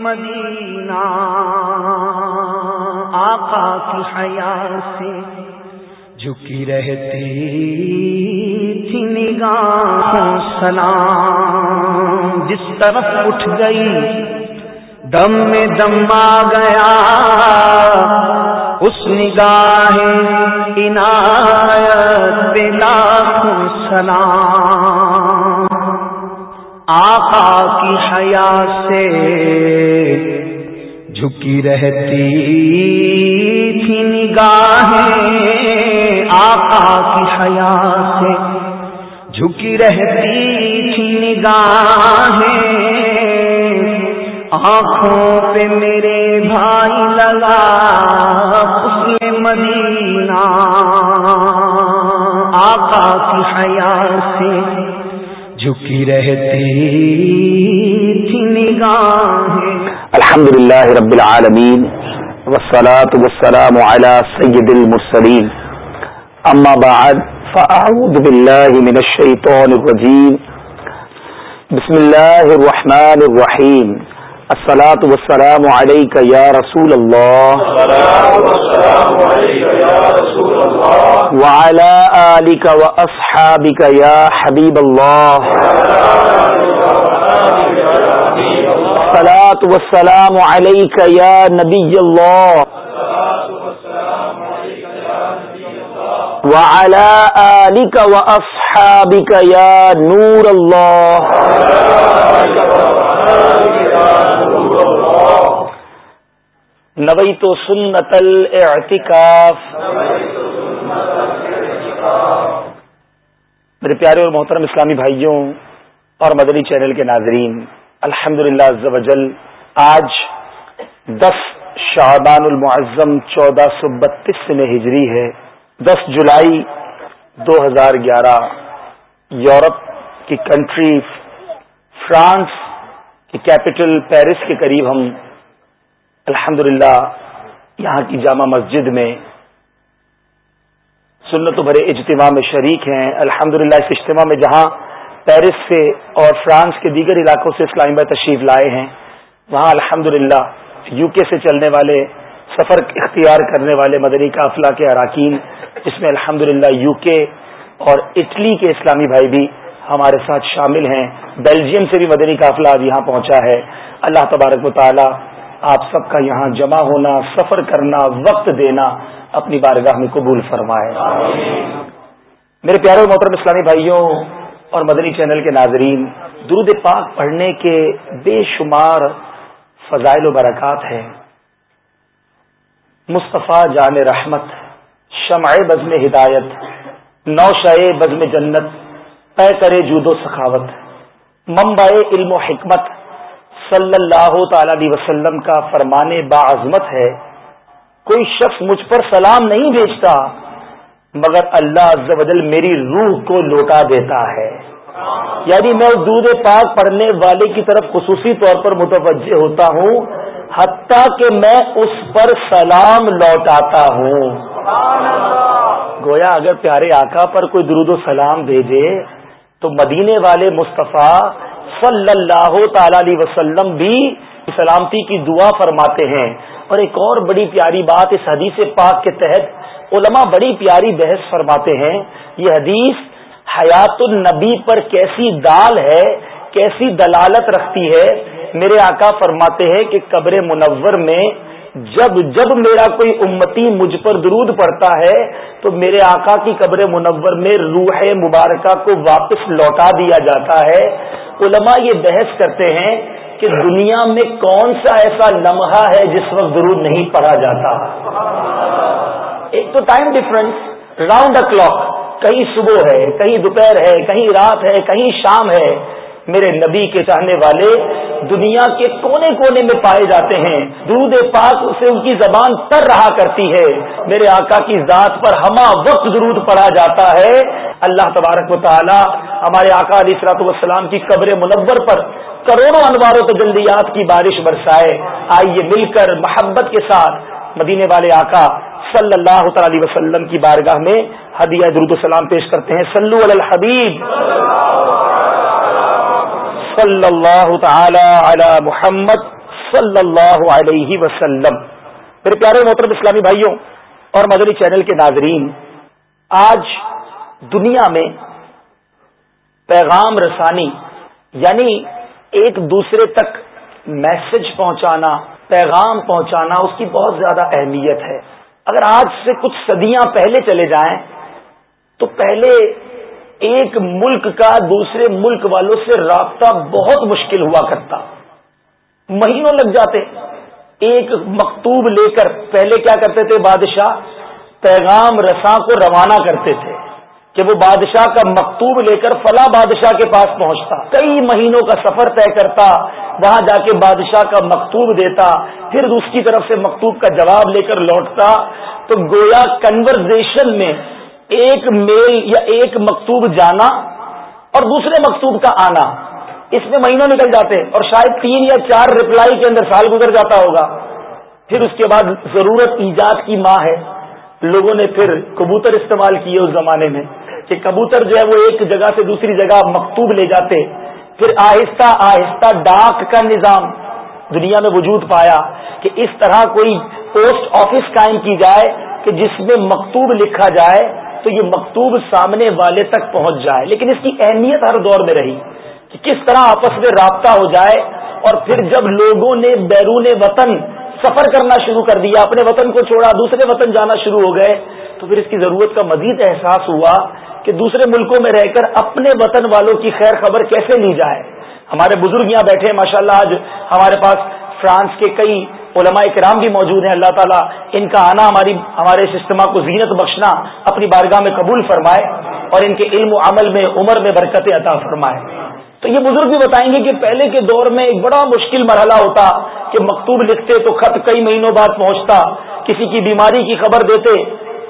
مدینہ آقا کی حیا سے جھکی رہتی تھی نگاہ سلام۔ جس طرف اٹھ گئی، دم میں دم آ گیا۔ اس نگاہ عنایت لاکھوں سلام۔ آقا کی حیا سے جھکی رہتی تھی نگاہیں۔ آقا کی حیا سے جھکی رہتی تھی نگاہیں۔ آنکھوں پہ میرے بھائی لگا اس نے مدینہ۔ آقا کی حیا سے جھکی رہتی تھی نگاہیں۔ الحمد للہ رب العالمین، والصلاة والسلام على سید المرسلین۔ اما بعد، فاعوذ باللہ من الشیطان الرجیم۔ بسم اللہ الرحمن الرحیم۔ الصلاة والسلام علیکہ یا رسول اللہ وعلی وعلى آلك وأصحابك يا حبيب الله. الصلاة والسلام عليك يا نبي الله. وعلى آلك وأصحابك يا نور الله نویت سنت الاعتکاف. میرے پیارے اور محترم اسلامی بھائیوں اور مدنی چینل کے ناظرین الحمد للہ آج دس شعبان المعظم چودہ سو بتیس میں ہجری ہے۔ دس جولائی دو ہزار گیارہ، یورپ کی کنٹری، فرانس کی کیپٹل پیرس کے قریب ہم الحمد یہاں کی جامع مسجد میں سنت بھرے اجتماع میں شریک ہیں۔ الحمد اس اجتماع میں جہاں پیرس سے اور فرانس کے دیگر علاقوں سے اسلامی بھائی تشریف لائے ہیں، وہاں الحمد یو کے سے چلنے والے، سفر اختیار کرنے والے مدنی قافلہ کے اراکین جس میں الحمد یو کے اور اٹلی کے اسلامی بھائی بھی ہمارے ساتھ شامل ہیں۔ بیلجیم سے بھی مدنی قافلہ آج یہاں پہنچا ہے۔ اللہ تبارک و تعالی آپ سب کا یہاں جمع ہونا، سفر کرنا، وقت دینا اپنی بارگاہ میں قبول فرمائے۔ میرے پیارے محترم اسلامی بھائیوں اور مدنی چینل کے ناظرین، درود پاک پڑھنے کے بے شمار فضائل و برکات ہیں۔ مصطفیٰ جان رحمت، شمع بزم ہدایت نو بزم جنت پے کرے جود و سخاوت ممبائے علم و حکمت صلی اللہ تعالی وسلم کا فرمان باعظمت ہے، کوئی شخص مجھ پر سلام نہیں بھیجتا، مگر اللہ عز و جل میری روح کو لوٹا دیتا ہے۔ یعنی میں دودھ پاک پڑھنے والے کی طرف خصوصی طور پر متوجہ ہوتا ہوں، حتیٰ کہ میں اس پر سلام لوٹاتا ہوں۔ گویا اگر پیارے آقا پر کوئی درود و سلام بھیجے، تو مدینے والے مصطفیٰ صلی اللہ تعالی علیہ وسلم بھی سلامتی کی دعا فرماتے ہیں۔ اور ایک اور بڑی پیاری بات اس حدیث پاک کے تحت علماء بڑی پیاری بحث فرماتے ہیں۔ یہ حدیث حیات النبی پر کیسی دال ہے، کیسی دلالت رکھتی ہے۔ میرے آقا فرماتے ہیں کہ قبر منور میں جب جب میرا کوئی امتی مجھ پر درود پڑتا ہے، تو میرے آقا کی قبر منور میں روح مبارکہ کو واپس لوٹا دیا جاتا ہے۔ علماء یہ بحث کرتے ہیں کہ دنیا میں کون سا ایسا لمحہ ہے جس وقت ضرور نہیں پڑھا جاتا۔ ایک تو time difference round the clock کہیں صبح ہے، کہیں دوپہر ہے، کہیں رات ہے، کہیں شام ہے۔ میرے نبی کے چاہنے والے دنیا کے کونے کونے میں پائے جاتے ہیں۔ دودھ پاک سے ان کی زبان تر رہا کرتی ہے۔ میرے آقا کی ذات پر ہما وقت درود پڑا جاتا ہے۔ اللہ تبارک و تعالی ہمارے آقا علیہ اصلاۃ والسلام کی قبر منور پر کروڑوں انوار و تجلیات کی بارش برسائے۔ آئیے مل کر محبت کے ساتھ مدینے والے آقا صلی اللہ تعالی وسلم کی بارگاہ میں ہدیہ درود السلام پیش کرتے ہیں۔ سلو الحبیب۔ صلی اللہ تعالی علی محمد صلی اللہ علیہ وسلم۔ میرے پیارے محترم اسلامی بھائیوں اور مدری چینل کے ناظرین، آج دنیا میں پیغام رسانی یعنی ایک دوسرے تک میسج پہنچانا، پیغام پہنچانا، اس کی بہت زیادہ اہمیت ہے۔ اگر آج سے کچھ صدیاں پہلے چلے جائیں، تو پہلے ایک ملک کا دوسرے ملک والوں سے رابطہ بہت مشکل ہوا کرتا۔ مہینوں لگ جاتے۔ ایک مکتوب لے کر پہلے کیا کرتے تھے بادشاہ؟ پیغام رساں کو روانہ کرتے تھے کہ وہ بادشاہ کا مکتوب لے کر فلاں بادشاہ کے پاس پہنچتا۔ کئی مہینوں کا سفر طے کرتا، وہاں جا کے بادشاہ کا مکتوب دیتا، پھر اس کی طرف سے مکتوب کا جواب لے کر لوٹتا۔ تو گویا کنورزیشن میں ایک میل یا ایک مکتوب جانا اور دوسرے مکتوب کا آنا۔ اس میں مہینوں نکل جاتے اور شاید تین یا چار ریپلائی کے اندر سال گزر جاتا ہوگا۔ پھر اس کے بعد ضرورت ایجاد کی ماں ہے۔ لوگوں نے پھر کبوتر استعمال کیے اس زمانے میں کہ کبوتر جو ہے وہ ایک جگہ سے دوسری جگہ مکتوب لے جاتے۔ پھر آہستہ آہستہ ڈاک کا نظام دنیا میں وجود پایا کہ اس طرح کوئی پوسٹ آفس قائم کی جائے کہ جس میں مکتوب لکھا جائے۔ تو یہ مکتوب سامنے والے تک پہنچ جائے۔ لیکن اس کی اہمیت ہر دور میں رہی کہ کس طرح آپس میں رابطہ ہو جائے اور پھر جب لوگوں نے بیرون وطن سفر کرنا شروع کر دیا، اپنے وطن کو چھوڑا، دوسرے وطن جانا شروع ہو گئے، تو پھر اس کی ضرورت کا مزید احساس ہوا کہ دوسرے ملکوں میں رہ کر اپنے وطن والوں کی خیر خبر کیسے لی جائے۔ ہمارے بزرگ یہاں بیٹھے ہیں ماشاء آج ہمارے پاس فرانس کے کئی علماء کرام بھی موجود ہیں، اللہ تعالیٰ ان کا آنا ہماری ہمارے سسٹما کو زینت بخشنا اپنی بارگاہ میں قبول فرمائے اور ان کے علم و عمل میں، عمر میں برکت عطا فرمائے۔ تو یہ بزرگ بھی بتائیں گے کہ پہلے کے دور میں ایک بڑا مشکل مرحلہ ہوتا کہ مکتوب لکھتے تو خط کئی مہینوں بعد پہنچتا، کسی کی بیماری کی خبر دیتے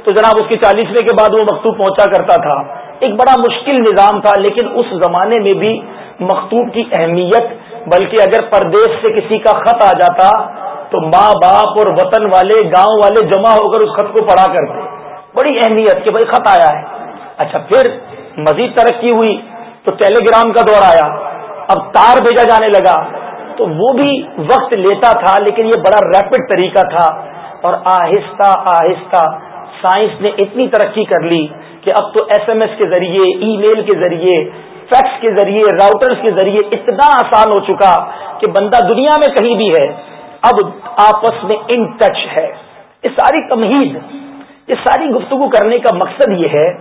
تو جناب اس کے چالیسویں کے بعد وہ مکتوب پہنچا کرتا تھا۔ ایک بڑا مشکل نظام تھا، لیکن اس زمانے میں بھی مکتوب کی اہمیت، بلکہ اگر پردیش سے کسی کا خط آ جاتا تو ماں باپ اور وطن والے، گاؤں والے جمع ہو کر اس خط کو پڑھا کرتے۔ بڑی اہمیت کہ بھائی خط آیا ہے۔ اچھا پھر مزید ترقی ہوئی تو ٹیلی گرام کا دور آیا۔ اب تار بھیجا جانے لگا۔ تو وہ بھی وقت لیتا تھا، لیکن یہ بڑا ریپڈ طریقہ تھا۔ اور آہستہ آہستہ سائنس نے اتنی ترقی کر لی کہ اب تو ایس ایم ایس کے ذریعے ای میل کے ذریعے فیکس کے ذریعے راؤٹرز کے ذریعے اتنا آسان ہو چکا کہ بندہ دنیا میں کہیں بھی ہے۔ اب آپس میں ان ٹچ ہے۔ یہ ساری تمہید، یہ ساری گفتگو کرنے کا مقصد یہ ہے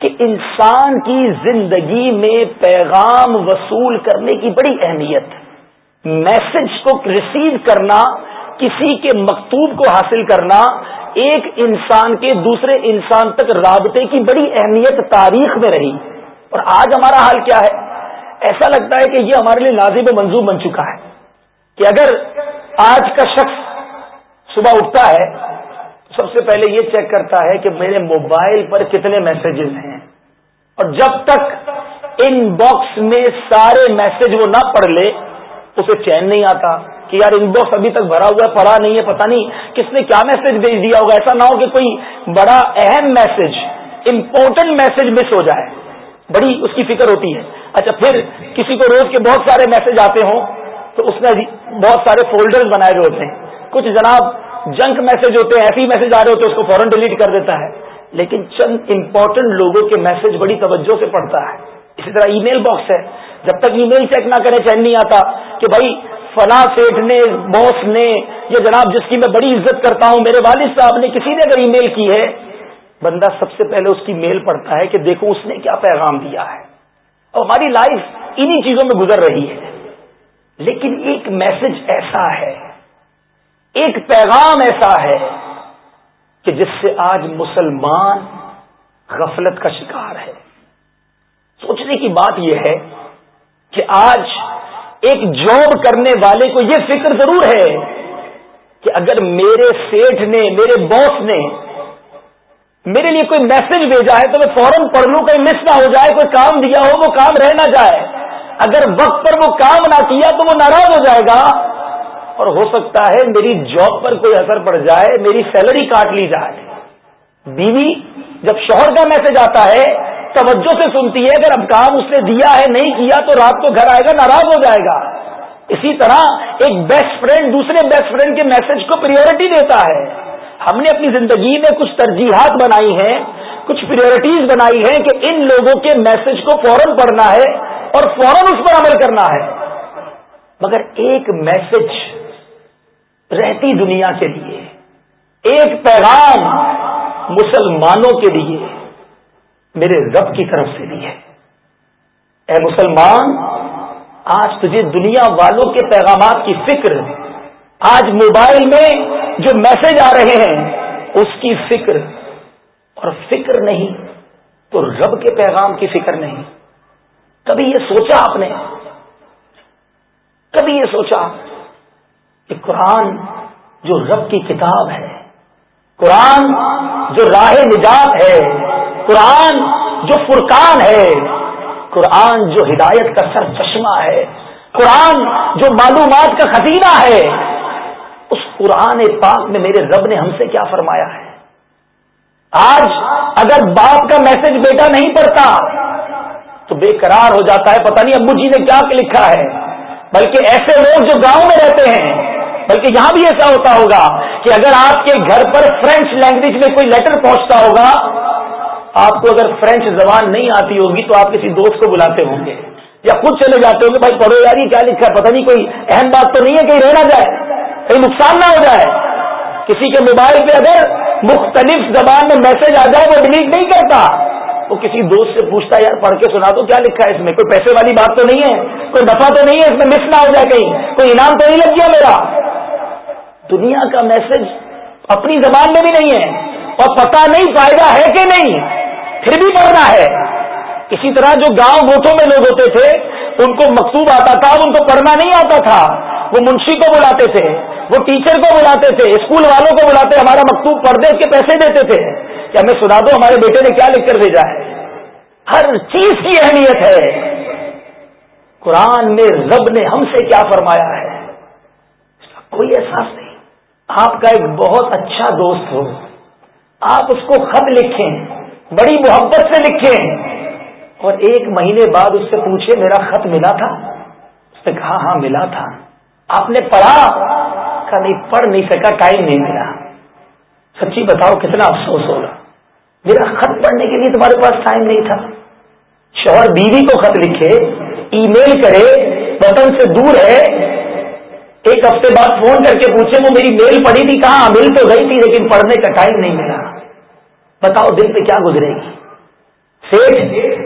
کہ انسان کی زندگی میں پیغام وصول کرنے کی بڑی اہمیت میسج کو ریسیو کرنا، کسی کے مکتوب کو حاصل کرنا، ایک انسان کے دوسرے انسان تک رابطے کی بڑی اہمیت تاریخ میں رہی۔ اور آج ہمارا حال کیا ہے؟ ایسا لگتا ہے کہ یہ ہمارے لیے نازب منظور بن چکا ہے کہ اگر آج کا شخص صبح اٹھتا ہے، سب سے پہلے یہ چیک کرتا ہے کہ میرے موبائل پر کتنے میسجز ہیں۔ اور جب تک ان باکس میں سارے میسج وہ نہ پڑھ لے، اسے چین نہیں آتا کہ یار ان باکس ابھی تک بھرا ہوا ہے، پڑھا نہیں ہے پتا نہیں کس نے کیا میسج بھیج دیا ہوگا۔ ایسا نہ ہو کہ کوئی بڑا اہم میسج امپورٹنٹ میسج مس ہو جائے۔ بڑی اس کی فکر ہوتی ہے۔ اچھا پھر کسی کو روز کے بہت سارے میسج آتے ہوں۔ تو اس میں بہت سارے فولڈر بنائے ہوئے ہوتے ہیں۔ کچھ جناب جنک میسج ہوتے ہیں ایسے ہی میسج آ رہے ہوتے ہیں، اس کو فوراً ڈیلیٹ کر دیتا ہے۔ لیکن چند امپورٹنٹ لوگوں کے میسج بڑی توجہ سے پڑھتا ہے۔ اسی طرح ای میل باکس ہے۔ جب تک ای میل چیک نہ کرے چین نہیں آتا کہ بھائی فلاں سیٹ نے باس نے یہ جناب جس کی میں بڑی عزت کرتا ہوں، میرے والد صاحب نے کسی نے اگر ای میل کی ہے، بندہ سب سے پہلے اس کی میل پڑھتا ہے کہ دیکھو اس نے کیا پیغام دیا ہے۔ اور ہماری لائف انہی چیزوں میں گزر رہی ہے۔ لیکن ایک میسج ایسا ہے، ایک پیغام ایسا ہے کہ جس سے آج مسلمان غفلت کا شکار ہے۔ سوچنے کی بات یہ ہے کہ آج ایک جاب کرنے والے کو یہ فکر ضرور ہے کہ اگر میرے سیٹ نے، میرے باس نے میرے لیے کوئی میسج بھیجا ہے تو میں فوراً پڑھ لوں کہیں مس نہ ہو جائے، کوئی کام دیا ہو، وہ کام رہ نہ جائے۔ اگر وقت پر وہ کام نہ کیا تو وہ ناراض ہو جائے گا۔ اور ہو سکتا ہے میری جاب پر کوئی اثر پڑ جائے، میری سیلری کاٹ لی جائے۔ بیوی جب شوہر کا میسج آتا ہے، توجہ سے سنتی ہے، اگر اب کام اس نے دیا ہے، نہیں کیا تو رات کو گھر آئے گا، ناراض ہو جائے گا۔ اسی طرح ایک بیسٹ فرینڈ دوسرے بیسٹ فرینڈ کے میسج کو پریورٹی دیتا ہے۔ ہم نے اپنی زندگی میں کچھ ترجیحات بنائی ہیں، کچھ پریورٹیز بنائی ہیں کہ ان لوگوں کے میسج کو فوراً پڑھنا ہے۔ اور فوراً اس پر عمل کرنا ہے۔ مگر ایک میسج رہتی دنیا کے لیے، ایک پیغام مسلمانوں کے لیے میرے رب کی طرف سے بھی ہے۔ اے مسلمان، آج تجھے دنیا والوں کے پیغامات کی فکر، آج موبائل میں جو میسج آ رہے ہیں، اس کی فکر۔ اور فکر نہیں تو رب کے پیغام کی فکر نہیں۔ کبھی یہ سوچا آپ نے؟ کبھی یہ سوچا کہ قرآن جو رب کی کتاب ہے، قرآن جو راہ نجات ہے، قرآن جو فرقان ہے، قرآن جو ہدایت کا سر چشمہ ہے، قرآن جو معلومات کا خزینہ ہے، اس قرآن پاک میں میرے رب نے ہم سے کیا فرمایا ہے؟ آج اگر باپ کا میسج بیٹا نہیں پڑھتا تو بے قرار ہو جاتا ہے، پتہ نہیں ابو جی نے کیا لکھا ہے۔ بلکہ ایسے لوگ جو گاؤں میں رہتے ہیں، بلکہ یہاں بھی ایسا ہوتا ہوگا کہ اگر آپ کے گھر پر فرینچ لینگویج میں کوئی لیٹر پہنچتا ہوگا، آپ کو اگر فرینچ زبان نہیں آتی ہوگی تو آپ کسی دوست کو بلاتے ہوں گے۔ یا خود چلے جاتے ہوں گے، بھائی پڑھو یار، یہ کیا لکھا ہے؟ پتہ نہیں، کوئی اہم بات تو نہیں ہے کہیں رہ نہ جائے۔ کہیں نقصان نہ ہو جائے۔ کسی کے موبائل پہ اگر مختلف زبان میں میسج آ جائے، وہ ڈیلیٹ نہیں کرتا۔ وہ کسی دوست سے پوچھتا ہے، یار، پڑھ کے سنا تو کیا لکھا ہے اس میں؟ کوئی پیسے والی بات تو نہیں ہے؟ کوئی نفع تو نہیں ہے اس میں مس نہ ہو جائے کہیں؟ کوئی انعام تو نہیں لگ گیا میرا؟ دنیا کا میسج اپنی زبان میں بھی نہیں ہے اور پتہ نہیں فائدہ ہے کہ نہیں، پھر بھی پڑھنا ہے۔ اسی طرح جو گاؤں گوٹھوں میں لوگ ہوتے تھے، ان کو مکتوب آتا تھا، ان کو پڑھنا نہیں آتا تھا۔ وہ منشی کو بلاتے تھے، وہ ٹیچر کو بلاتے تھے، اسکول والوں کو بلاتے، ہمارا مکتوب پڑھ دے کے پیسے دیتے تھے۔ کہ ہمیں سنا دو، ہمارے بیٹے نے کیا لکھ کر بھیجا ہے؟ ہر چیز کی اہمیت ہے۔ قرآن میں رب نے ہم سے کیا فرمایا ہے؟ اس کا کوئی احساس نہیں۔ آپ کا ایک بہت اچھا دوست ہو۔ آپ اس کو خط لکھیں، بڑی محبت سے لکھے اور ایک مہینے بعد اس سے پوچھے، میرا خط ملا تھا؟ اس نے کہا ہاں ملا تھا۔ آپ نے پڑھا؟ کہا، نہیں، پڑھ نہیں سکا، ٹائم نہیں ملا۔ سچی بتاؤ، کتنا افسوس ہوگا میرا خط پڑھنے کے لیے تمہارے پاس ٹائم نہیں تھا۔ شوہر بیوی کو خط لکھے ای میل کرے بٹن سے دور ہے۔ ایک ہفتے بعد فون کر کے پوچھے، وہ میری میل پڑھی تھی، کہاں؟ مل تو گئی تھی، لیکن پڑھنے کا ٹائم نہیں ملا۔ بتاؤ دن پہ کیا گزرے گی؟ سیٹ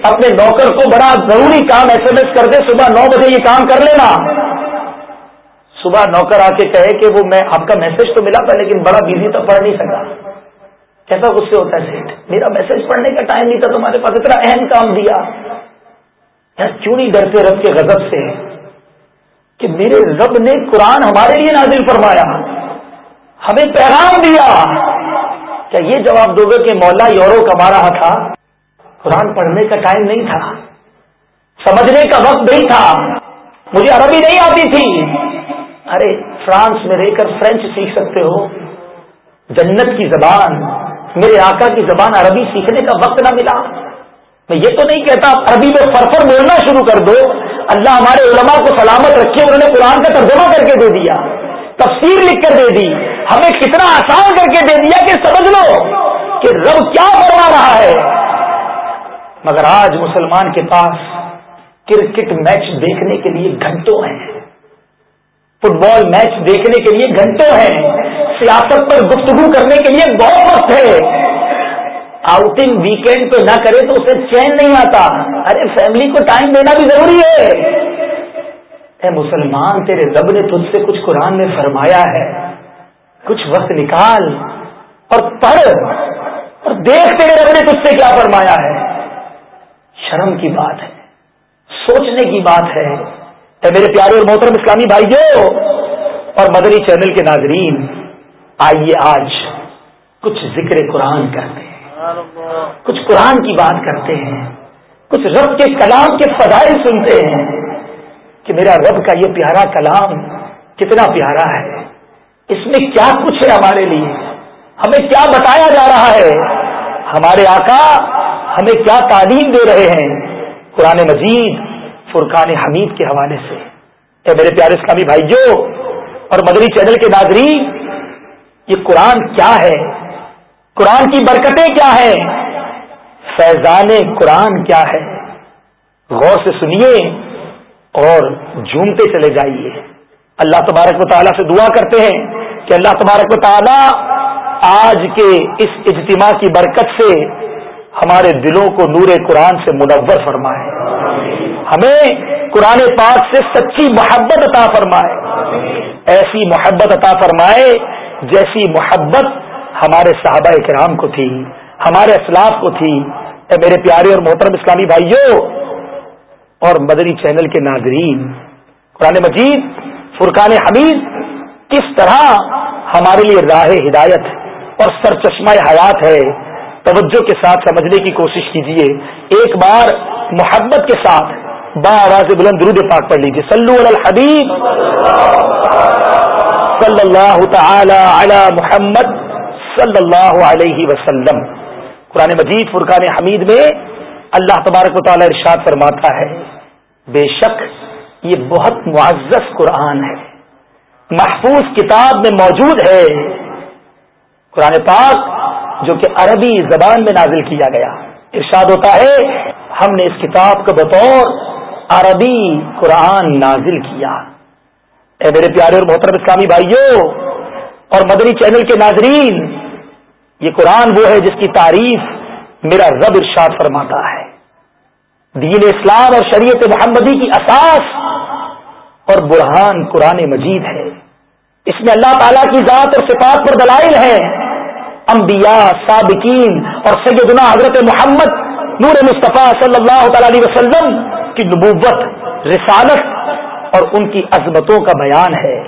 اپنے نوکر کو بڑا ضروری کام ایس ایم ایس کر دے، صبح نو بجے یہ کام کر لینا۔ صبح نوکر آ کے کہے کہ وہ میں آپ کا میسج تو ملا تھا، لیکن بڑا بزی تو پڑھ نہیں سکا۔ کیسا غصے ہوتا ہے سیٹ میرا میسج پڑھنے کا ٹائم نہیں تھا، تمہارے پاس اتنا اہم کام دیا۔ یار کیوں نہیں ڈرتے رب کے غضب سے کہ میرے رب نے قرآن ہمارے لیے نازل فرمایا، ہمیں پیغام دیا۔ کیا یہ جواب دو گے کہ مولا یورو کما رہا تھا؟ قرآن پڑھنے کا ٹائم نہیں تھا۔ سمجھنے کا وقت نہیں تھا۔ مجھے عربی نہیں آتی تھی۔ ارے فرانس میں رہ کر فرینچ سیکھ سکتے ہو۔ جنت کی زبان۔ میرے آقا کی زبان عربی سیکھنے کا وقت نہ ملا۔ میں یہ تو نہیں کہتا عربی میں فرفر بولنا شروع کر دو۔ اللہ ہمارے علماء کو سلامت رکھے، انہوں نے قرآن کا ترجمہ کر کے دے دیا، تفسیر لکھ کر دے دی۔ ہمیں کتنا آسان کر کے دے دیا کہ سمجھ لو کہ رب کیا فرما رہا ہے۔ مگر آج مسلمان کے پاس کرکٹ میچ دیکھنے کے لیے گھنٹوں ہیں۔ فٹ بال میچ دیکھنے کے لیے گھنٹوں ہیں۔ سیاست پر گفتگو کرنے کے لیے بہت وقت ہے۔ آؤٹنگ ویکینڈ پہ نہ کرے تو اسے چین نہیں آتا۔ ارے فیملی کو ٹائم دینا بھی ضروری ہے۔ اے مسلمان، تیرے رب نے تجھ سے کچھ قرآن میں فرمایا ہے۔ کچھ وقت نکال اور پڑھ۔ اور دیکھ تیرے رب نے تجھ سے کیا فرمایا ہے۔ شرم کی بات ہے۔ سوچنے کی بات ہے۔ اے میرے پیارے اور محترم اسلامی بھائیوں اور مدنی چینل کے ناظرین، آئیے آج کچھ ذکر قرآن کرتے ہیں۔ کچھ قرآن کی بات کرتے ہیں۔ کچھ رب کے کلام کے فضائل سنتے ہیں کہ میرا رب کا یہ پیارا کلام کتنا پیارا ہے۔ اس میں کیا کچھ ہے ہمارے لیے؟ ہمیں کیا بتایا جا رہا ہے؟ ہمارے آقا ہمیں کیا تعلیم دے رہے ہیں؟ قرآن مجید فرقان حمید کے حوالے سے۔ اے میرے پیارے اسلامی بھائیوں اور مدری چینل کے ناظرین، یہ قرآن کیا ہے؟ قرآن کی برکتیں کیا ہیں؟ فیضان قرآن کیا ہے؟ غور سے سنیے اور جھومتے چلے جائیے۔ اللہ تبارک و تعالیٰ سے دعا کرتے ہیں کہ اللہ تبارک و تعالیٰ آج کے اس اجتماع کی برکت سے ہمارے دلوں کو نور قرآن سے منور فرمائے۔ ہمیں قرآن پاک سے سچی محبت عطا فرمائے۔ ایسی محبت عطا فرمائے جیسی محبت ہمارے صحابہ کرام کو تھی، ہمارے اسلاف کو تھی۔ اے میرے پیارے اور محترم اسلامی بھائیوں اور مدری چینل کے ناظرین، قرآن مجید، فرقان حمید کس طرح ہمارے لیے راہ ہدایت اور سر چشمہ حیات ہے، توجہ کے ساتھ سمجھنے کی کوشش کیجیے ایک بار محبت کے ساتھ با آواز بلند درود پاک پڑھ لیجیے سلو الحبیب۔ صلی اللہ تعالی علی محمد صلی اللہ علیہ وسلم۔ قرآن مجید فرقان حمید میں اللہ تبارک و تعالی ارشاد فرماتا ہے، بے شک یہ بہت معزز قرآن ہے۔ محفوظ کتاب میں موجود ہے۔ قرآن پاک جو کہ عربی زبان میں نازل کیا گیا۔ ارشاد ہوتا ہے، ہم نے اس کتاب کا بطور عربی قرآن نازل کیا۔ اے میرے پیارے اور محترم اسلامی بھائیوں اور مدنی چینل کے ناظرین، یہ قرآن وہ ہے جس کی تعریف میرا رب ارشاد فرماتا ہے۔ دین اسلام اور شریعت محمدی کی اساس اور برہان قرآن مجید ہے۔ اس میں اللہ تعالی کی ذات اور صفات پر دلائل ہیں۔ انبیاء، سابقین اور سیدنا حضرت محمد نور مصطفیٰ صلی اللہ تعالی علیہ وسلم کی نبوت، رسالت اور ان کی عظمتوں کا بیان ہے۔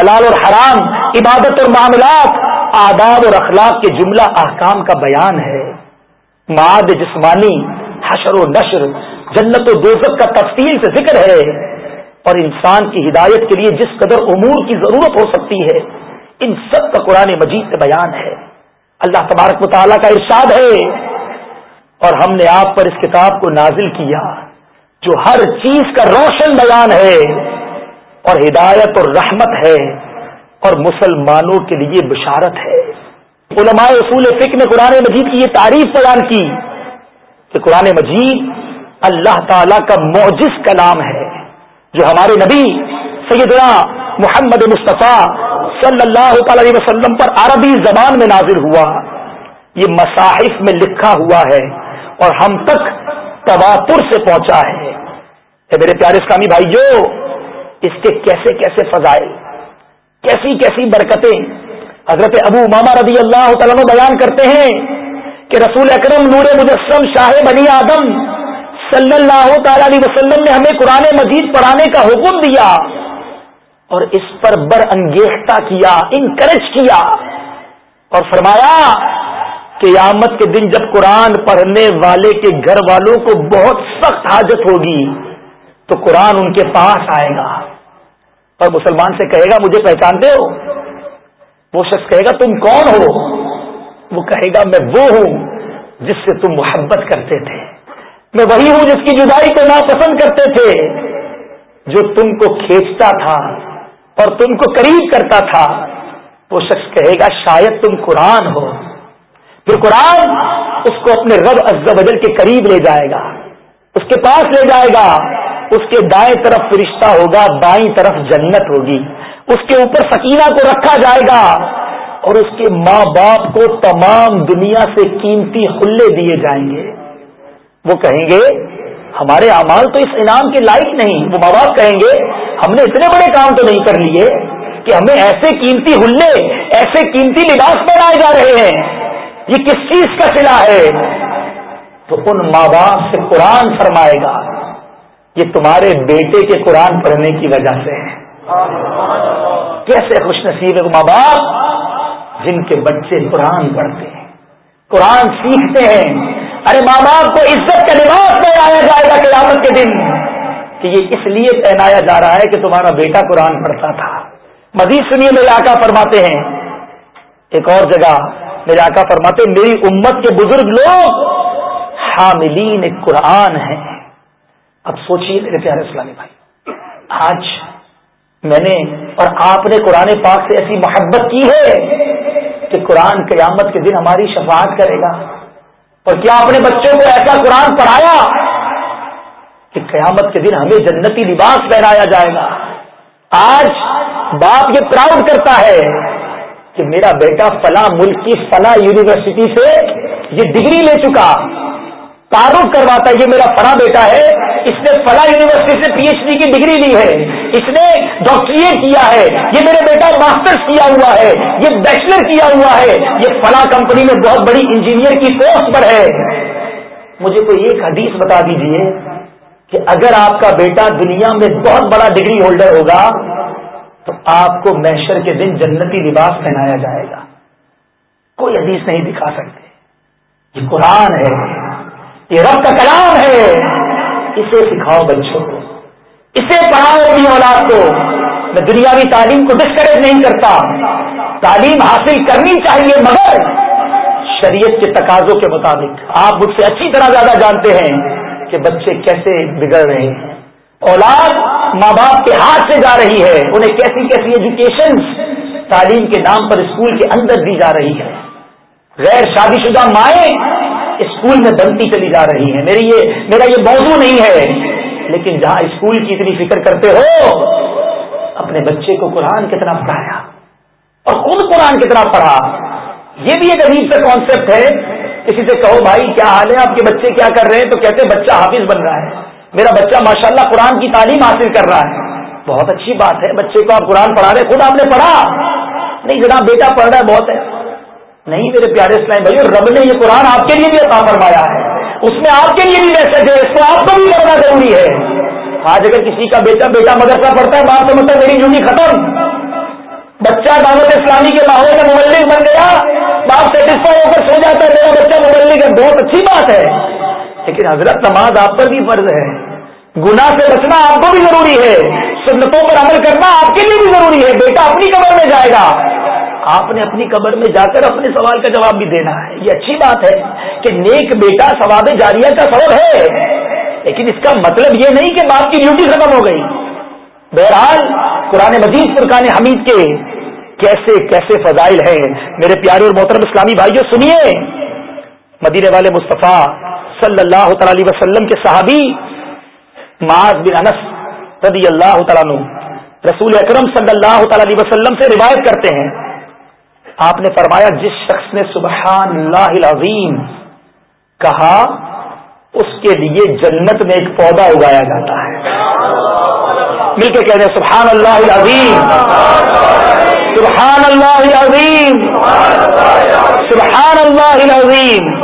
حلال اور حرام، عبادت اور معاملات، آداب اور اخلاق کے جملہ احکام کا بیان ہے۔ معاد جسمانی، حشر و نشر، جنت و دوزت کا تفصیل سے ذکر ہے۔ اور انسان کی ہدایت کے لیے جس قدر امور کی ضرورت ہو سکتی ہے، ان سب کا قرآن مجید سے بیان ہے۔ اللہ تبارک مطالعہ کا ارشاد ہے۔ اور ہم نے آپ پر اس کتاب کو نازل کیا۔ جو ہر چیز کا روشن بیان ہے اور ہدایت اور رحمت ہے اور مسلمانوں کے لیے بشارت ہے۔ علماء اصول فکر نے قرآن مجید کی یہ تعریف بیان کی کہ قرآن مجید اللہ تعالی کا معجز کلام ہے، جو ہمارے نبی سیدنا محمد مصطفیٰ صلی اللہ تعالی علیہ وسلم پر عربی زبان میں نازل ہوا۔ یہ مصاحف میں لکھا ہوا ہے اور ہم تک تواتر سے پہنچا ہے۔ اے میرے پیارے اسلامی بھائیوں اس کے کیسے کیسے فضائل، کیسی کیسی برکتیں۔ حضرت ابو ماما رضی اللہ تعالیٰ بیان کرتے ہیں کہ رسول اکرم نور مجسم شاہ بنی آدم صلی اللہ تعالی علیہ وسلم نے ہمیں قرآن مجید پڑھانے کا حکم دیا اور اس پر بر انگیختہ کیا انکریج کیا اور فرمایا کہ آمد کے دن جب قرآن پڑھنے والے کے گھر والوں کو بہت سخت حاجت ہوگی، تو قرآن ان کے پاس آئے گا۔ اور مسلمان سے کہے گا، مجھے پہچانتے ہو؟ وہ شخص کہے گا، تم کون ہو؟ وہ کہے گا، میں وہ ہوں جس سے تم محبت کرتے تھے۔ میں وہی ہوں جس کی جدائی کو ناپسند کرتے تھے، جو تم کو کھینچتا تھا اور تم کو قریب کرتا تھا۔ وہ شخص کہے گا، شاید تم قرآن ہو۔ پھر قرآن اس کو اپنے رب از بدل کے قریب لے جائے گا، اس کے پاس لے جائے گا، اس کے دائیں طرف فرشتہ ہوگا، بائیں طرف جنت ہوگی، اس کے اوپر سکینہ کو رکھا جائے گا اور اس کے ماں باپ کو تمام دنیا سے قیمتی خلے دیے جائیں گے۔ وہ کہیں گے، ہمارے اعمال تو اس انعام کے لائق نہیں۔ وہ ماں باپ کہیں گے، ہم نے اتنے بڑے کام تو نہیں کر لیے کہ ہمیں ایسے قیمتی ہلے ایسے قیمتی لباس بنائے جا رہے ہیں۔ یہ کس چیز کا سلا ہے؟ تو ان ماں باپ سے قرآن فرمائے گا یہ تمہارے بیٹے کے قرآن پڑھنے کی وجہ سے۔ ہے کیسے خوش نصیب ہے ماں باپ؟ جن کے بچے قرآن پڑھتے ہیں۔ قرآن سیکھتے ہیں۔ ارے ماں باپ کو عزت کا لباس پہنایا جائے گا قیامت کے دن۔ کہ یہ اس لیے پہنایا جا رہا ہے کہ تمہارا بیٹا قرآن پڑھتا تھا۔ مزید سنیے میرے آقا فرماتے ہیں۔ ایک اور جگہ میرے آقا فرماتے میری امت کے بزرگ لوگ حاملین قرآن ہیں۔ اب سوچیے میرے پیارے اسلامی بھائی، آج میں نے اور آپ نے قرآن پاک سے ایسی محبت کی ہے کہ قرآن قیامت کے دن ہماری شفاعت کرے گا۔ اور کیا اپنے بچوں کو ایسا قرآن پڑھایا کہ قیامت کے دن ہمیں جنتی لباس پہنایا جائے گا؟ آج باپ یہ پراؤڈ کرتا ہے کہ میرا بیٹا فلاں ملک کی فلاں یونیورسٹی سے یہ ڈگری لے چکا۔ تعارف کرواتا ہے، یہ میرا فلاں بیٹا ہے، اس نے فلاں یونیورسٹی سے پی ایچ ڈی کی ڈگری لی ہے، اس نے ڈاکٹریٹ کیا ہے، یہ میرا بیٹا ماسٹرز کیا ہوا ہے، یہ بیچلر کیا ہوا ہے، یہ فلاں کمپنی میں بہت بڑی انجینئر کی پوسٹ پر ہے۔ مجھے کوئی ایک حدیث بتا دیجیے کہ اگر آپ کا بیٹا دنیا میں بہت بڑا ڈگری ہولڈر ہوگا تو آپ کو محشر کے دن جنتی لباس پہنایا جائے گا۔ کوئی حدیث نہیں دکھا سکتے۔ یہ قرآن ہے۔ یہ رب کا کلام ہے۔ اسے سکھاؤ بچوں کو۔ اسے پڑھاؤ اپنی اولاد کو۔ میں دنیاوی تعلیم کو ڈسکریج نہیں کرتا۔ تعلیم حاصل کرنی چاہیے، مگر شریعت کے تقاضوں کے مطابق۔ آپ مجھ سے اچھی طرح زیادہ جانتے ہیں کہ بچے کیسے بگڑ رہے ہیں۔ اولاد ماں باپ کے ہاتھ سے جا رہی ہے، انہیں کیسی کیسی ایجوکیشن تعلیم کے نام پر اسکول کے اندر دی جا رہی ہے۔ غیر شادی شدہ مائیں اسکول میں بنتی چلی جا رہی ہیں۔ میری یہ، میرا یہ موضوع نہیں ہے، لیکن جہاں اسکول کی اتنی فکر کرتے ہو، اپنے بچے کو قرآن کتنا پڑھایا۔ اور خود قرآن کتنا پڑھا۔ یہ بھی ایک عجیب سے کانسیپٹ ہے۔ کسی سے کہو، بھائی، کیا حال ہے؟ آپ کے بچے کیا کر رہے ہیں؟ تو کہتے بچہ حافظ بن رہا ہے۔ میرا بچہ ماشاءاللہ قرآن کی تعلیم حاصل کر رہا ہے۔ بہت اچھی بات ہے، بچے کو آپ قرآن پڑھا رہے، خود آپ نے پڑھا۔ نہیں جناب، بیٹا پڑھ رہا ہے، بہت ہے۔ نہیں میرے پیارے اسلام بھائی رب نے یہ قرآن آپ کے لیے بھی عطا فرمایا ہے۔ اس میں آپ کے لیے بھی میسج ہے، اس کو آپ کو بھی پڑھنا ضروری ہے۔ آج اگر کسی کا بیٹا بیٹا مدرسہ پڑھتا ہے بات سمجھتا ہے مطلب میری ڈیوٹی ختم۔ بچہ دعوت اسلامی کے ماحول میں مبلک بن گیا، باپ سیٹسفائی ہو کر سو جاتا ہے، میرا بچہ مبلک ہے۔ بہت اچھی بات ہے۔ لیکن حضرت نماز آپ پر بھی فرض ہے۔ گنا سے بچنا آپ کو بھی ضروری ہے۔ سنتوں پر عمل کرنا آپ کے لیے بھی ضروری ہے۔ بیٹا اپنی قبر میں جائے گا۔ آپ نے اپنی قبر میں جا کر اپنے سوال کا جواب بھی دینا ہے۔ یہ اچھی بات ہے کہ نیک بیٹا ثواب جاریہ کا سبب ہے۔ لیکن اس کا مطلب یہ نہیں کہ باپ کی ڈیوٹی ختم ہو گئی۔ بہرحال قرآن مجید فرقان حمید کے کیسے کیسے فضائل ہیں۔ میرے پیارے اور محترم اسلامی بھائیوں سنیے۔ مدینے والے مصطفیٰ صلی اللہ تعالی وسلم کے صحابی معاذ بن انس رضی اللہ تعالیٰ رسول اکرم صلی اللہ تعالی وسلم سے روایت کرتے ہیں۔ آپ نے فرمایا، جس شخص نے سبحان اللہ العظیم کہا، اس کے لیے جنت میں ایک پودا اگایا جاتا ہے۔ مل کے کہتے ہیں سبحان اللہ العظیم۔ سبحان اللہ العظیم۔ سبحان اللہ العظیم۔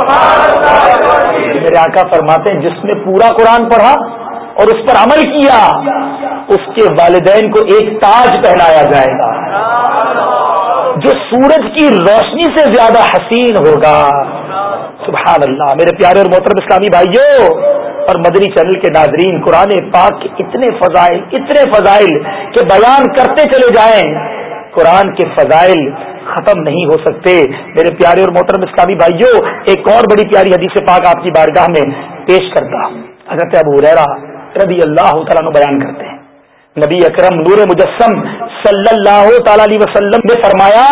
میرے آقا فرماتے ہیں، جس نے پورا قرآن پڑھا اور اس پر عمل کیا، اس کے والدین کو ایک تاج پہنایا جائے گا، جو سورج کی روشنی سے زیادہ حسین ہوگا۔ سبحان اللہ۔ میرے پیارے اور محترم اسلامی بھائیوں اور مدنی چینل کے ناظرین، قرآن پاک کے اتنے فضائل اتنے فضائل کہ بیان کرتے چلے جائیں۔ قرآن کے فضائل ختم نہیں ہو سکتے۔ میرے پیارے اور محترم اسلامی بھائیوں ایک اور بڑی پیاری حدیث پاک آپ کی بارگاہ میں پیش کرتا ہوں۔ حضرت ابو ریرا رضی اللہ تعالیٰ بیان کرتے ہیں۔ نبی اکرم نور مجسم صلی اللہ تعالی علیہ وسلم نے فرمایا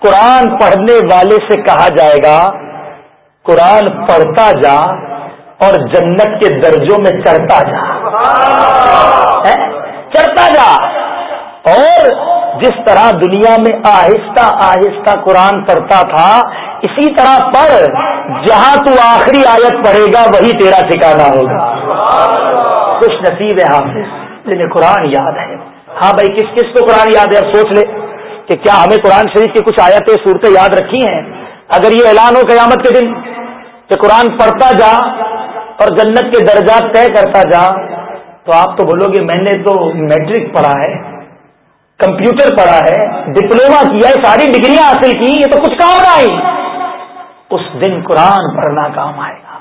قرآن پڑھنے والے سے کہا جائے گا قرآن پڑھتا جا اور جنت کے درجوں میں چڑھتا جا۔ چڑھتا جا۔ اور جس طرح دنیا میں آہستہ آہستہ قرآن پڑھتا تھا، اسی طرح پڑھ، جہاں تو آخری آیت پڑھے گا، وہی تیرا ٹھکانا ہوگا۔ خوش نصیب ہے حافظ جنہیں قرآن یاد ہے۔ ہاں بھائی، کس کس کو قرآن یاد ہے؟ اب سوچ لے کہ کیا ہمیں قرآن شریف کی کچھ آیتیں، صورتیں یاد رکھی ہیں؟ اگر یہ اعلان ہو قیامت کے دن کہ قرآن پڑھتا جا اور جنت کے درجات طے کرتا جا، تو آپ تو بولو گے میں نے تو میٹرک پڑھا ہے۔ کمپیوٹر پڑھا ہے، ڈپلوما کیا ہے، ساری ڈگریاں حاصل کی، یہ تو کچھ کام نہ آئی۔ اس دن قرآن پڑھنا کام آئے گا۔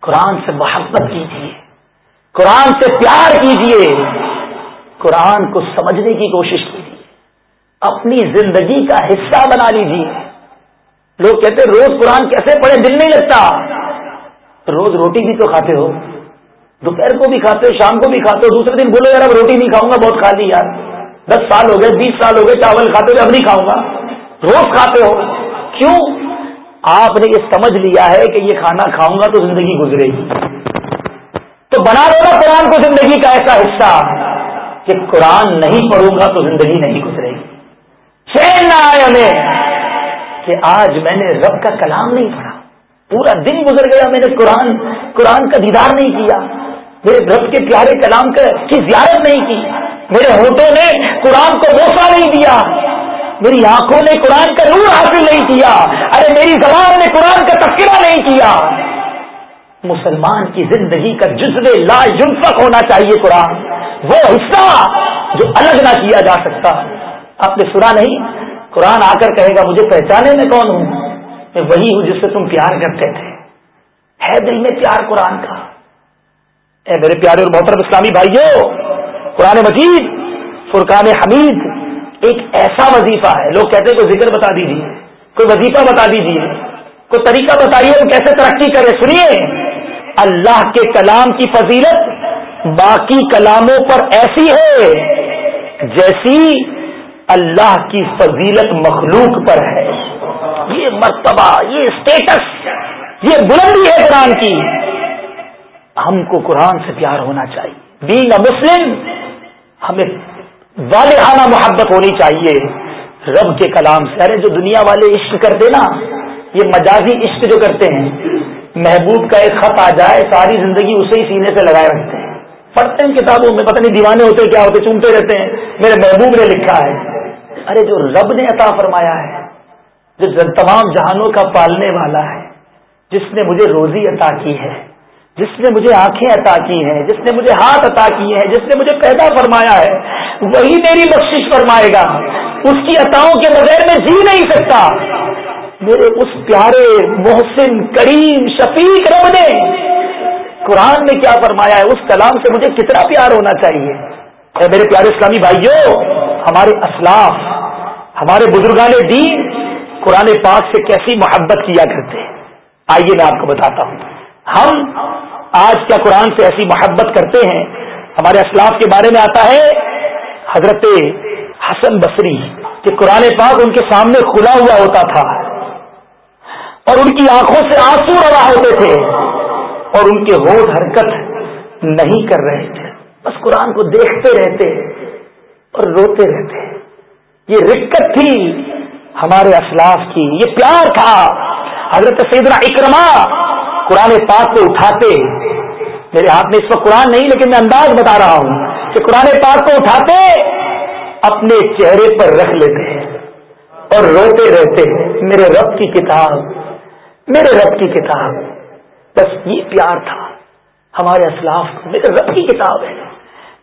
قرآن سے محبت کیجیے۔ قرآن سے پیار کیجیے۔ قرآن کو سمجھنے کی کوشش کیجیے۔ اپنی زندگی کا حصہ بنا لیجیے۔ لوگ کہتے روز قرآن کیسے پڑھے، دل نہیں لگتا۔ روز روٹی بھی تو کھاتے ہو۔ دوپہر کو بھی کھاتے ہو، شام کو بھی کھاتے ہو، دوسرے دن بولو، یار اب روٹی نہیں کھاؤں گا، بہت کھا لی یار۔ دس سال ہو گئے، بیس سال ہو گئے، چاول کھاتے ہوئے اب نہیں کھاؤں گا۔ روز کھاتے ہو۔ کیوں؟ آپ نے یہ سمجھ لیا ہے کہ یہ کھانا کھاؤں گا تو زندگی گزرے گی۔ تو بنا دو نا قرآن کو زندگی کا ایسا حصہ کہ قرآن نہیں پڑھوں گا تو زندگی نہیں گزرے گی۔ چین نہ آئے ہمیں کہ آج میں نے رب کا کلام نہیں پڑھا۔ پورا دن گزر گیا میں نے قرآن قرآن کا دیدار نہیں کیا۔ میرے رب کے پیارے کلام کی زیارت نہیں کی۔ میرے ہوٹوں نے قرآن کو موسا نہیں دیا۔ میری آنکھوں نے قرآن کا نور حاصل نہیں کیا۔ ارے، میری زبان نے قرآن کا تذکرہ نہیں کیا۔ مسلمان کی زندگی کا جزو لا جنفق ہونا چاہیے قرآن۔ وہ حصہ جو الگ نہ کیا جا سکتا۔ آپ نے سنا نہیں؟ قرآن آ کر کہے گا، مجھے پہچانے میں کون ہوں؟ میں وہی ہوں جس سے تم پیار کرتے تھے۔ ہے دل میں پیار قرآن کا۔ اے میرے پیارے اور محترم اسلامی بھائیوں قرآن مجید، فرقان حمید ایک ایسا وظیفہ ہے۔ لوگ کہتے ہیں کوئی ذکر بتا دیجیے کوئی وظیفہ بتا دیجیے کوئی طریقہ بتائیے وہ کیسے ترقی کرے سنیے، اللہ کے کلام کی فضیلت باقی کلاموں پر ایسی ہے جیسی اللہ کی فضیلت مخلوق پر ہے۔ یہ مرتبہ، یہ اسٹیٹس یہ بلندی ہے قرآن کی۔ ہم کو قرآن سے پیار ہونا چاہیے۔ بینگ اے مسلم ہمیں والدانہ محبت ہونی چاہیے۔ رب کے کلام سے۔ ارے جو دنیا والے عشق کرتے نا، یہ مجازی عشق جو کرتے ہیں، محبوب کا ایک خط آ جائے، ساری زندگی اسے ہی سینے سے لگائے رکھتے ہیں۔ پڑھتے ہیں کتابوں میں، پتہ نہیں دیوانے ہوتے کیا ہوتے، چومتے رہتے ہیں۔ میرے محبوب نے لکھا ہے۔ ارے جو رب نے عطا فرمایا ہے، جو تمام جہانوں کا پالنے والا ہے، جس نے مجھے روزی عطا کی ہے۔ جس نے مجھے آنکھیں عطا کی ہیں، جس نے مجھے ہاتھ عطا کی ہیں، جس نے مجھے پیدا فرمایا ہے، وہی میری بخشش فرمائے گا۔ اس کی عطاؤں کے بغیر میں جی نہیں سکتا۔ میرے اس پیارے، محسن، کریم، شفیق رب نے قرآن میں کیا فرمایا ہے؟ اس کلام سے مجھے کتنا پیار ہونا چاہیے۔ میرے پیارے اسلامی بھائیوں، ہمارے اسلاف، ہمارے بزرگان دین، قرآن پاک سے کیسی محبت کیا کرتے ہیں؟ آئیے میں آپ کو بتاتا ہوں۔ ہم آج کیا قرآن سے ایسی محبت کرتے ہیں؟ ہمارے اسلاف کے بارے میں آتا ہے، حضرت حسن بصری، کہ قرآن پاک ان کے سامنے کھلا ہوا ہوتا تھا اور ان کی آنکھوں سے آنسو روا ہوتے تھے اور ان کے ہوٹ حرکت نہیں کر رہے تھے۔ بس قرآن کو دیکھتے رہتے اور روتے رہتے۔ یہ رکت تھی ہمارے اسلاف کی، یہ پیار تھا۔ حضرت سیدنا اکرما قرآن پاک کو اٹھاتے میرے ہاتھ میں اس وقت قرآن نہیں، لیکن میں انداز بتا رہا ہوں کہ قرآن پاک کو اٹھاتے اپنے چہرے پر رکھ لیتے ہیں اور روتے رہتے ہیں میرے رب کی کتاب، میرے رب کی کتاب۔ بس یہ پیار تھا ہمارے اسلاف کو، میرے رب کی کتاب ہے،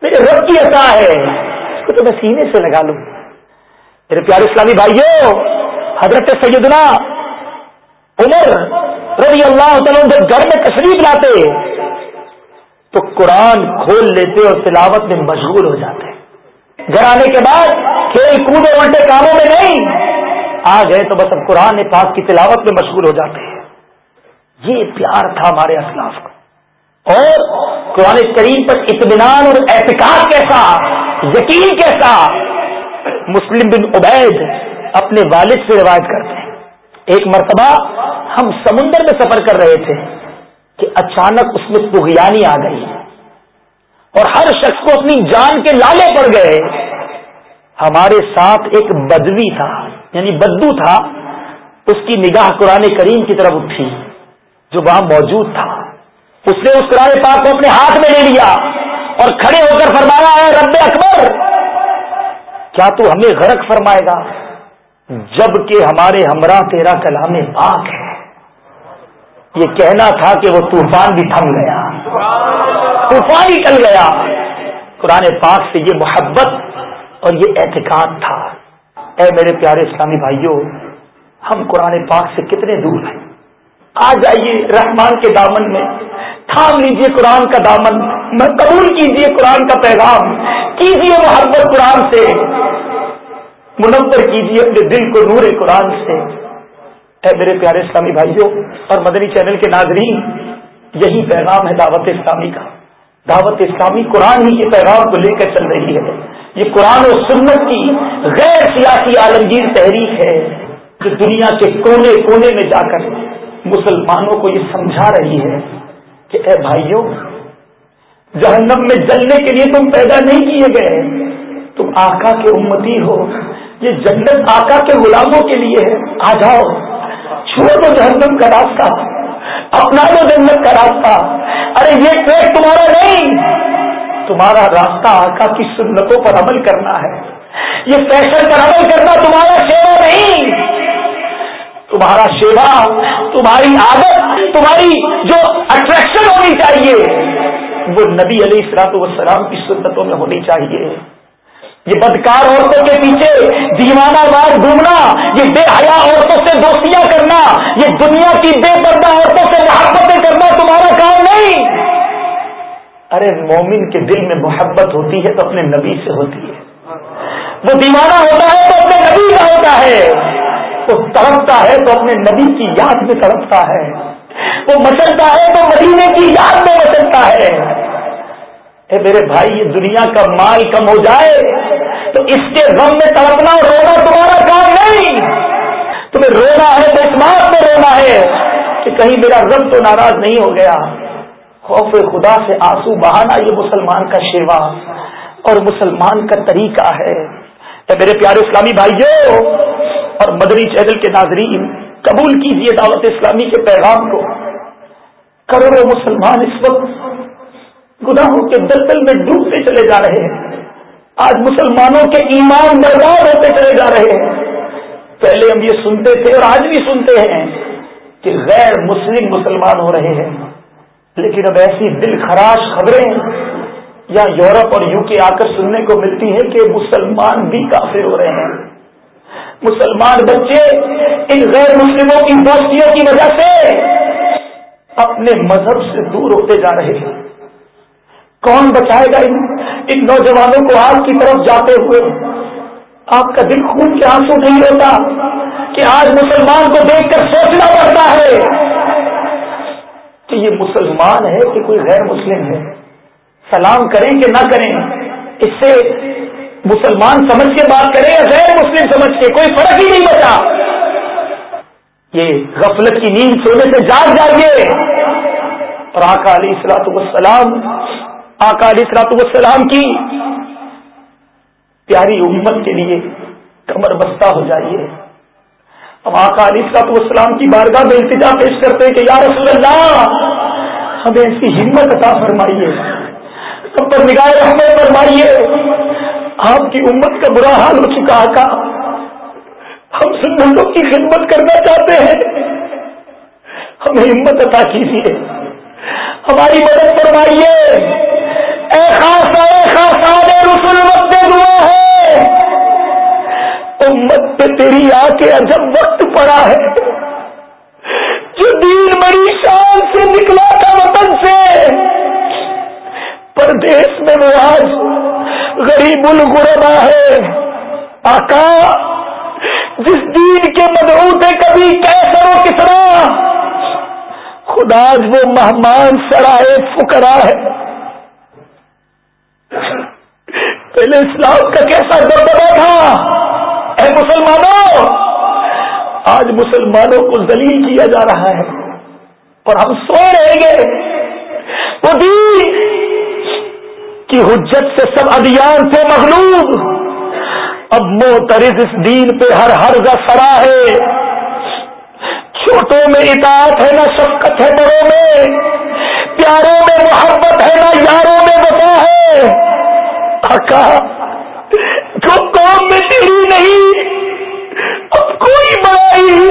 میرے رب کی عطا ہے۔ اس کو تو میں سینے سے لگا لوں۔ میرے پیارے اسلامی بھائیوں، حضرت سیدنا عمر رضی اللہ تعالیٰ جب گھر میں تشریف لاتے تو قرآن کھول لیتے اور تلاوت میں مشغول ہو جاتے۔ گھر آنے کے بعد کھیل کود اور الٹے کاموں میں نہیں، آ گئے تو بس اب قرآن پاک کی تلاوت میں مشغول ہو جاتے ہیں۔ یہ پیار تھا ہمارے اسلاف کا اور قرآن کریم پر اطمینان اور احتکاب کیسا یقین کیسا مسلم بن عبید اپنے والد سے روایت کرتے ہیں۔ ایک مرتبہ ہم سمندر میں سفر کر رہے تھے کہ اچانک اس میں پگیانی آ گئی اور ہر شخص کو اپنی جان کے لالے پڑ گئے۔ ہمارے ساتھ ایک بدوی تھا یعنی بدو تھا، اس کی نگاہ قرآن کریم کی طرف اٹھی، جو وہاں موجود تھا۔ اس نے اس قرآن پاک کو اپنے ہاتھ میں لے لیا اور کھڑے ہو کر فرمایا ہے رب اکبر، کیا تو ہمیں غرق فرمائے گا جبکہ ہمارے ہمراہ تیرا کلام پاک ہے؟ یہ کہنا تھا کہ وہ طوفان بھی تھم گیا۔ طوفان ہی چل گیا۔ قرآن پاک سے یہ محبت اور یہ اعتقاد تھا۔ اے میرے پیارے اسلامی بھائیوں ہم قرآن پاک سے کتنے دور ہیں؟ آ جائیے رحمان کے دامن میں۔ تھام لیجیے قرآن کا دامن۔ میں قبول کیجیے قرآن کا پیغام۔ کیجیے محبت قرآن سے۔ منور کیجیے اپنے دل کو نور قرآن سے۔ اے میرے پیارے اسلامی بھائیوں اور مدنی چینل کے ناظرین، یہی پیغام ہے دعوت اسلامی کا۔ دعوت اسلامی قرآن ہی کے پیغام کو لے کر چل رہی ہے۔ یہ قرآن و سنت کی غیر سیاسی عالمگیر تحریک ہے جو دنیا کے کونے کونے میں جا کر مسلمانوں کو یہ سمجھا رہی ہے کہ اے بھائیوں، جہنم میں جلنے کے لیے تم پیدا نہیں کیے گئے۔ تم آقا کے امتی ہو۔ یہ جنت آقا کے غلاموں کے لیے ہے۔ آ جاؤ۔ چھوڑ دو جہنم کا راستہ اپنا دو جنت کا راستہ ارے یہ ٹریک تمہارا نہیں۔ تمہارا راستہ آقا کی سنتوں پر عمل کرنا ہے۔ یہ فیشن پر عمل کرنا تمہارا شیوا نہیں۔ تمہارا شیوا، تمہاری عادت، تمہاری جو اٹریکشن ہونی چاہیے، وہ نبی علیہ السلاط والسلام کی سنتوں میں ہونی چاہیے۔ یہ بدکار عورتوں کے پیچھے دیوانہ بار گھومنا یہ بے حیا عورتوں سے دوستیاں کرنا، یہ دنیا کی بے پردہ عورتوں سے محبتیں کرنا تمہارا کام نہیں۔ ارے، مومن کے دل میں محبت ہوتی ہے تو اپنے نبی سے ہوتی ہے۔ وہ دیوانہ ہوتا ہے تو اپنے نبی کا ہوتا ہے۔ وہ تڑپتا ہے تو اپنے نبی کی یاد میں تڑپتا ہے۔ وہ مچلتا ہے تو مدینے کی یاد میں مچلتا ہے۔ اے میرے بھائی یہ دنیا کا مال کم ہو جائے تو اس کے غم میں تڑپنا اور رونا تمہارا کام نہیں۔ تمہیں رونا ہے تو اس بات میں رونا ہے کہ کہیں میرا رب تو ناراض نہیں ہو گیا۔ خوف خدا سے آنسو بہانا یہ مسلمان کا شیوا اور مسلمان کا طریقہ ہے۔ اے میرے پیارے اسلامی بھائیوں اور مدری چینل کے ناظرین، قبول کیجیے دعوت اسلامی کے پیغام کو۔ کروڑوں مسلمان اس وقت گناہوں کے دلدل میں ڈوبتے چلے جا رہے ہیں۔ آج مسلمانوں کے ایمان برباد ہوتے چلے جا رہے ہیں۔ پہلے ہم یہ سنتے تھے اور آج بھی سنتے ہیں کہ غیر مسلم مسلمان ہو رہے ہیں۔ لیکن اب ایسی دل خراش خبریں یا یورپ اور یو کے آ کر سننے کو ملتی ہے کہ مسلمان بھی کافر ہو رہے ہیں۔ مسلمان بچے ان غیر مسلموں کی دوستیوں کی وجہ سے اپنے مذہب سے دور ہوتے جا رہے ہیں۔ کون بچائے گا ان ان نوجوانوں کو آگ کی طرف جاتے ہوئے؟ آپ کا دل خون کے آنسو نہیں ہوتا کہ آج مسلمان کو دیکھ کر سوچنا پڑتا ہے کہ یہ مسلمان ہے کہ کوئی غیر مسلم ہے۔ سلام کریں کہ نہ کریں، اس سے مسلمان سمجھ کے بات کریں یا غیر مسلم سمجھ کے، کوئی فرق ہی نہیں بچا۔ یہ غفلت کی نیند سونے سے جاگ جائیے۔ اور آقا علی السلاط والسلام آقا علیہ السلاط والسلام کی پیاری امت کے لیے کمر بستہ ہو جائیے۔ ہم آقا علیہ السلاط والسلام کی بارگاہ میں التجا پیش کرتے ہیں کہ یا رسول اللہ، ہمیں ایسی ہمت عطا فرمائیے۔ سب پر نگاہ رحمت فرمائیے۔ آپ کی امت کا برا حال ہو چکا آقا۔ ہم سنتوں کی خدمت کرنا چاہتے ہیں۔ ہمیں ہمت عطا کیجیے۔ ہماری مدد فرمائیے۔ اے رسول ہے۔ امت پہ تیری آ کے عجب وقت پڑا ہے۔ جو دین بڑی شان سے نکلا تھا وطن سے۔ پردیش میں وہ آج غریب الغربا ہے۔ آقا، جس دین کے مدعو کبھی کیسا ہو کسرا خدا آج وہ مہمان سرائے فکرا ہے۔ پہلے اسلام کا کیسا دبدبا تھا۔ اے مسلمانوں، آج مسلمانوں کو ذلیل کیا جا رہا ہے۔ اور ہم سو رہیں گے۔ وہ دین کی حجت سے سب ادیان سے مغلوب۔ اب موترز اس دین پہ ہر ہر کا سرا ہے۔ چھوٹوں میں اطاعت ہے نہ شفقت ہے بڑوں میں، پیاروں میں محبت ہے نہ یاروں میں وفا ہے۔ آقا جو قوم میں تیری نہیں، اب کوئی بڑائی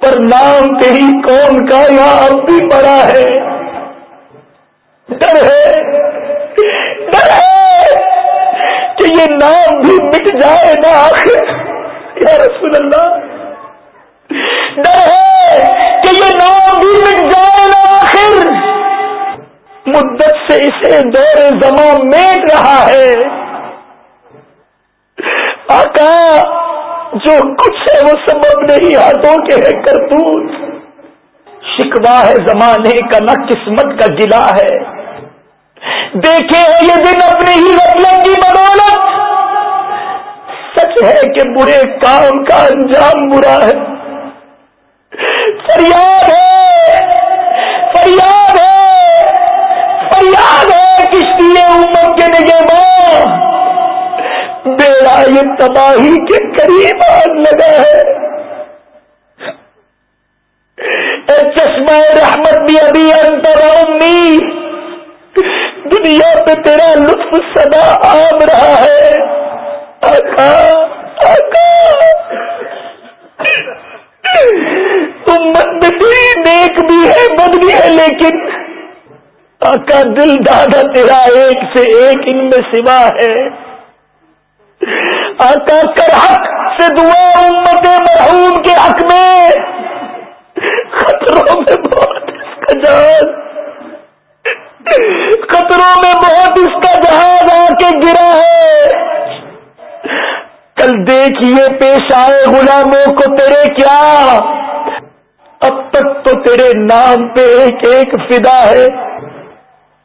پر نام تیری قوم کا یہاں اب بھی بڑا ہے۔ ڈر ہے ڈر ہے کہ یہ نام بھی مٹ جائے نا آخر۔ یا رسول اللہ ڈر ہے کہ یہ نام بھی مٹ جائے نا آخر۔ مدت سے اسے دور زمان میٹ رہا ہے۔ آقا، جو کچھ ہے وہ سبب نہیں، ہاتھوں کے ہے کرتوت۔ شکوا ہے زمانے کا، نہ قسمت کا گلا ہے۔ دیکھے ہیں یہ دن اپنے ہی مطلب کی بدولت۔ سچ ہے کہ برے کام کا انجام برا ہے۔ فریاد ہے فریاد ہے فریاد ہے کشتی امت کے نگے بیڑا یہ تباہی کے قریب آگ لگا ہے۔ چشمہ رحمت بھی ابھی انتر امی دنیا پہ تیرا لطف سدا آم رہا ہے۔ آقا آقا امت میں تیری نیک بھی ہے بد بھی ہے لیکن آقا دل دادا تیرا ایک سے ایک ان میں سوا ہے۔ آقا کر حق سے دعا امت مرحوم کے حق میں۔ خطروں میں بہت اس کا جہاز۔ خطروں میں بہت اس کا جہاز آ کے گرا ہے۔ کل دیکھیے پیش آئے غلاموں کو تیرے کیا؟ اب تک تو تیرے نام پہ ایک ایک فدا ہے۔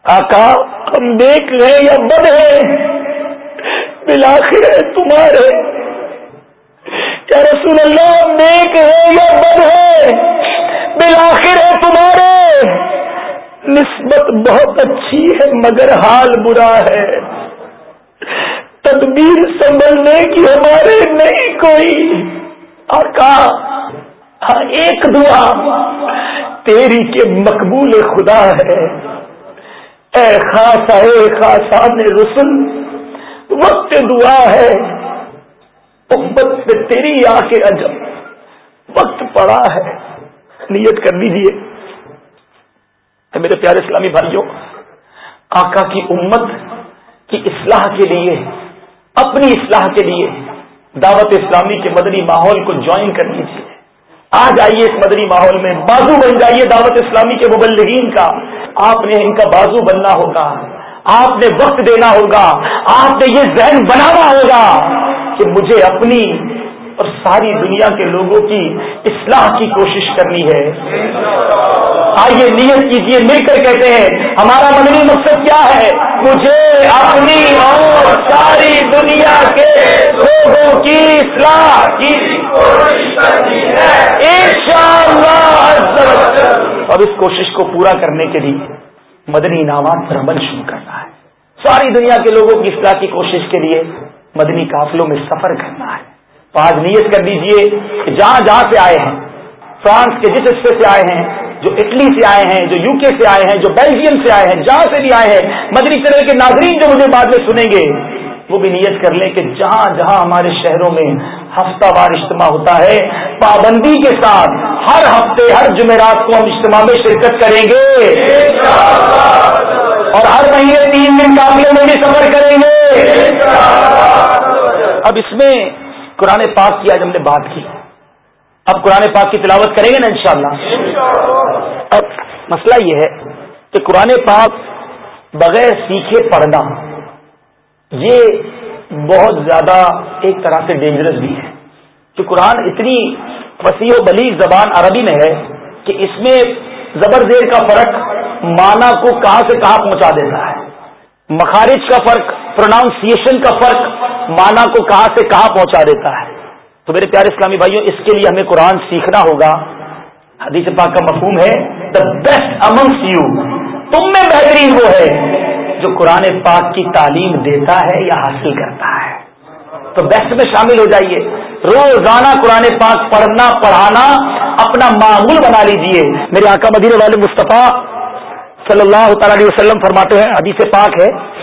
آقا، ہم دیکھ رہے یا بد ہے بلاخر ہے تمہارے۔ کیا رسول اللہ نیک ہے یا بد ہے بالآخر ہے تمہارے۔ نسبت بہت اچھی ہے، مگر حال برا ہے۔ تدبیر سنبھلنے کی ہمارے نہیں کوئی۔ آقا ہاں ایک دعا، تیری کے مقبول خدا ہے۔ اے خاصا اے خاصا نے رسل، وقت دعا ہے۔ محبت پہ تیری آ کے عجب، وقت پڑا ہے۔ نیت کر لیجیے میرے پیارے اسلامی بھائیوں، آقا کی امت کی اصلاح کے لیے، اپنی اصلاح کے لیے دعوت اسلامی کے مدنی ماحول کو جوائن کر لیجیے آ جائیے اس مدنی ماحول میں، بازو بن جائیے دعوت اسلامی کے مبلغین کا۔ آپ نے ان کا بازو بننا ہوگا، آپ نے وقت دینا ہوگا، آپ نے یہ ذہن بنانا ہوگا کہ مجھے اپنی اور ساری دنیا کے لوگوں کی اصلاح کی کوشش کرنی ہے۔ آئیے نیت کیجیے، مل کر کہتے ہیں، ہمارا مدنی مقصد کیا ہے؟ مجھے اپنی اور ساری دنیا کے لوگوں کی اصلاح کی اب اس کوشش کو پورا کرنے کے لیے مدنی انعامات پر عمل شروع کرنا ہے۔ ساری دنیا کے لوگوں کی اصلاح کی کوشش کے لیے مدنی قافلوں میں سفر کرنا ہے۔ آج نیت کر دیجیے کہ جہاں جہاں سے آئے ہیں، فرانس کے جس حصے سے آئے ہیں جو اٹلی سے آئے ہیں، جو یو کے سے آئے ہیں، جو بیلجیم سے آئے ہیں، جہاں سے بھی آئے ہیں، مدنی چینل کے ناظرین جو مجھے بعد میں سنیں گے، وہ بھی نیت کر لیں کہ جہاں جہاں ہمارے شہروں میں ہفتہ وار اجتماع ہوتا ہے، پابندی کے ساتھ ہر ہفتے، ہر جمعرات کو ہم اجتماع میں شرکت کریں گے۔ اور ہر مہینے تین دن قابل میں بھی سفر کریں گے۔ اب اس میں قرآن پاک کی آج ہم نے بات کی۔ اب قرآن پاک کی تلاوت کریں گے نا انشاءاللہ؟ اب مسئلہ یہ ہے کہ قرآن پاک بغیر سیکھے پڑھنا یہ بہت زیادہ ایک طرح سے ڈینجرس بھی ہے کہ قرآن اتنی وسیع و بلی زبان عربی میں ہے کہ اس میں زبر زیر کا فرق مانا کو کہاں سے کہاں پہنچا دیتا ہے۔ مخارج کا فرق پروناؤنسیشن کا فرق مانا کو کہاں سے کہاں پہنچا دیتا ہے۔ تو میرے پیارے اسلامی بھائیوں اس کے لیے ہمیں قرآن سیکھنا ہوگا۔ حدیث پاک کا مفہوم ہے دا بیسٹ امنگس یو تم میں بہترین وہ ہے جو قرآن پاک کی تعلیم دیتا ہے یا حاصل کرتا ہے۔ تو بیسٹ میں شامل ہو جائیے۔ روزانہ قرآن پاک پڑھنا، پڑھانا، اپنا معمول بنا لیجیے۔ میرے آقا مدینے والے مصطفیٰ صلی اللہ تعالی علیہ وسلم فرماتے ہیں، حدیث پاک ہے،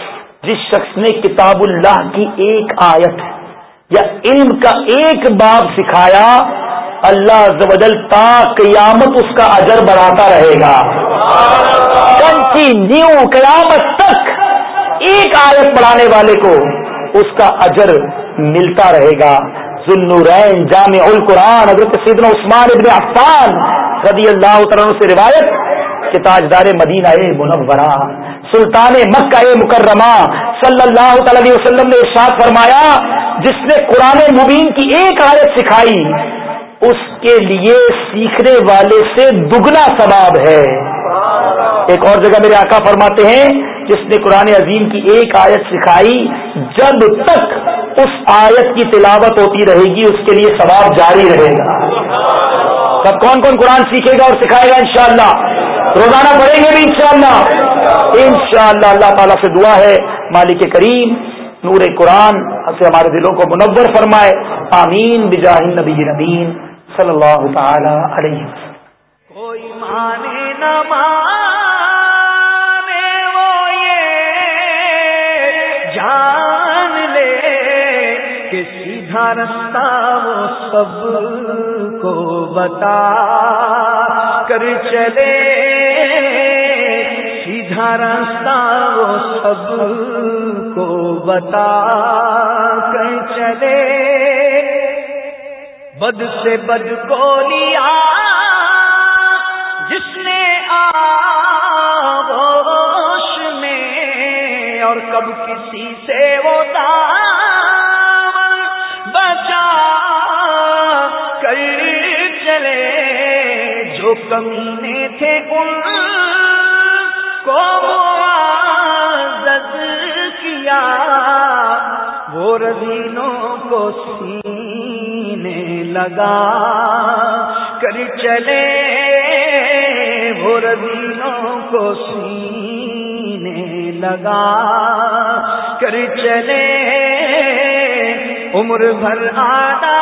جس شخص نے کتاب اللہ کی ایک آیت یا علم کا ایک باب سکھایا اللہ زبدل تا قیامت اس کا اجر بڑھاتا رہے گا۔ کنٹینیو قیامت تک ایک آیت پڑھانے والے کو اس کا اجر ملتا رہے گا۔ ذنورین جامع القرآن، حضرت سیدنا عثمان ابن عفان رضی اللہ تعالیٰ سے روایت کہ تاجدار مدینہ منورہ، سلطان مکہ مکرمہ صلی اللہ تعالی علیہ وسلم نے ارشاد فرمایا، جس نے قرآن مبین کی ایک آیت سکھائی اس کے لیے سیکھنے والے سے دگنا ثواب ہے۔ ایک اور جگہ میرے آقا فرماتے ہیں، جس نے قرآن عظیم کی ایک آیت سکھائی، جب تک اس آیت کی تلاوت ہوتی رہے گی، اس کے لیے ثواب جاری رہے گا۔ سب کون کون قرآن سیکھے گا اور سکھائے گا انشاءاللہ؟ روزانہ پڑھیں گے بھی انشاءاللہ۔ انشاءاللہ اللہ تعالیٰ سے دعا ہے، مالک کریم، نور قرآن سے ہمارے دلوں کو منور فرمائے۔ آمین، بجاہ نبی نبین صلی اللہ تعالی علیہ کوئی مانے نہ رستہ وہ سب کو بتا کر چلے۔ سیدھا راستہ وہ سب کو بتا کر چلے۔ بد سے بد کو لیا، جس نے آش میں اور کب کسی سے وہ کمینے تھے ان کو کیا، وہ رضینوں کو سینے لگا کر چلے وہ رضینوں کو سینے لگا کر چلے عمر بھر آدھا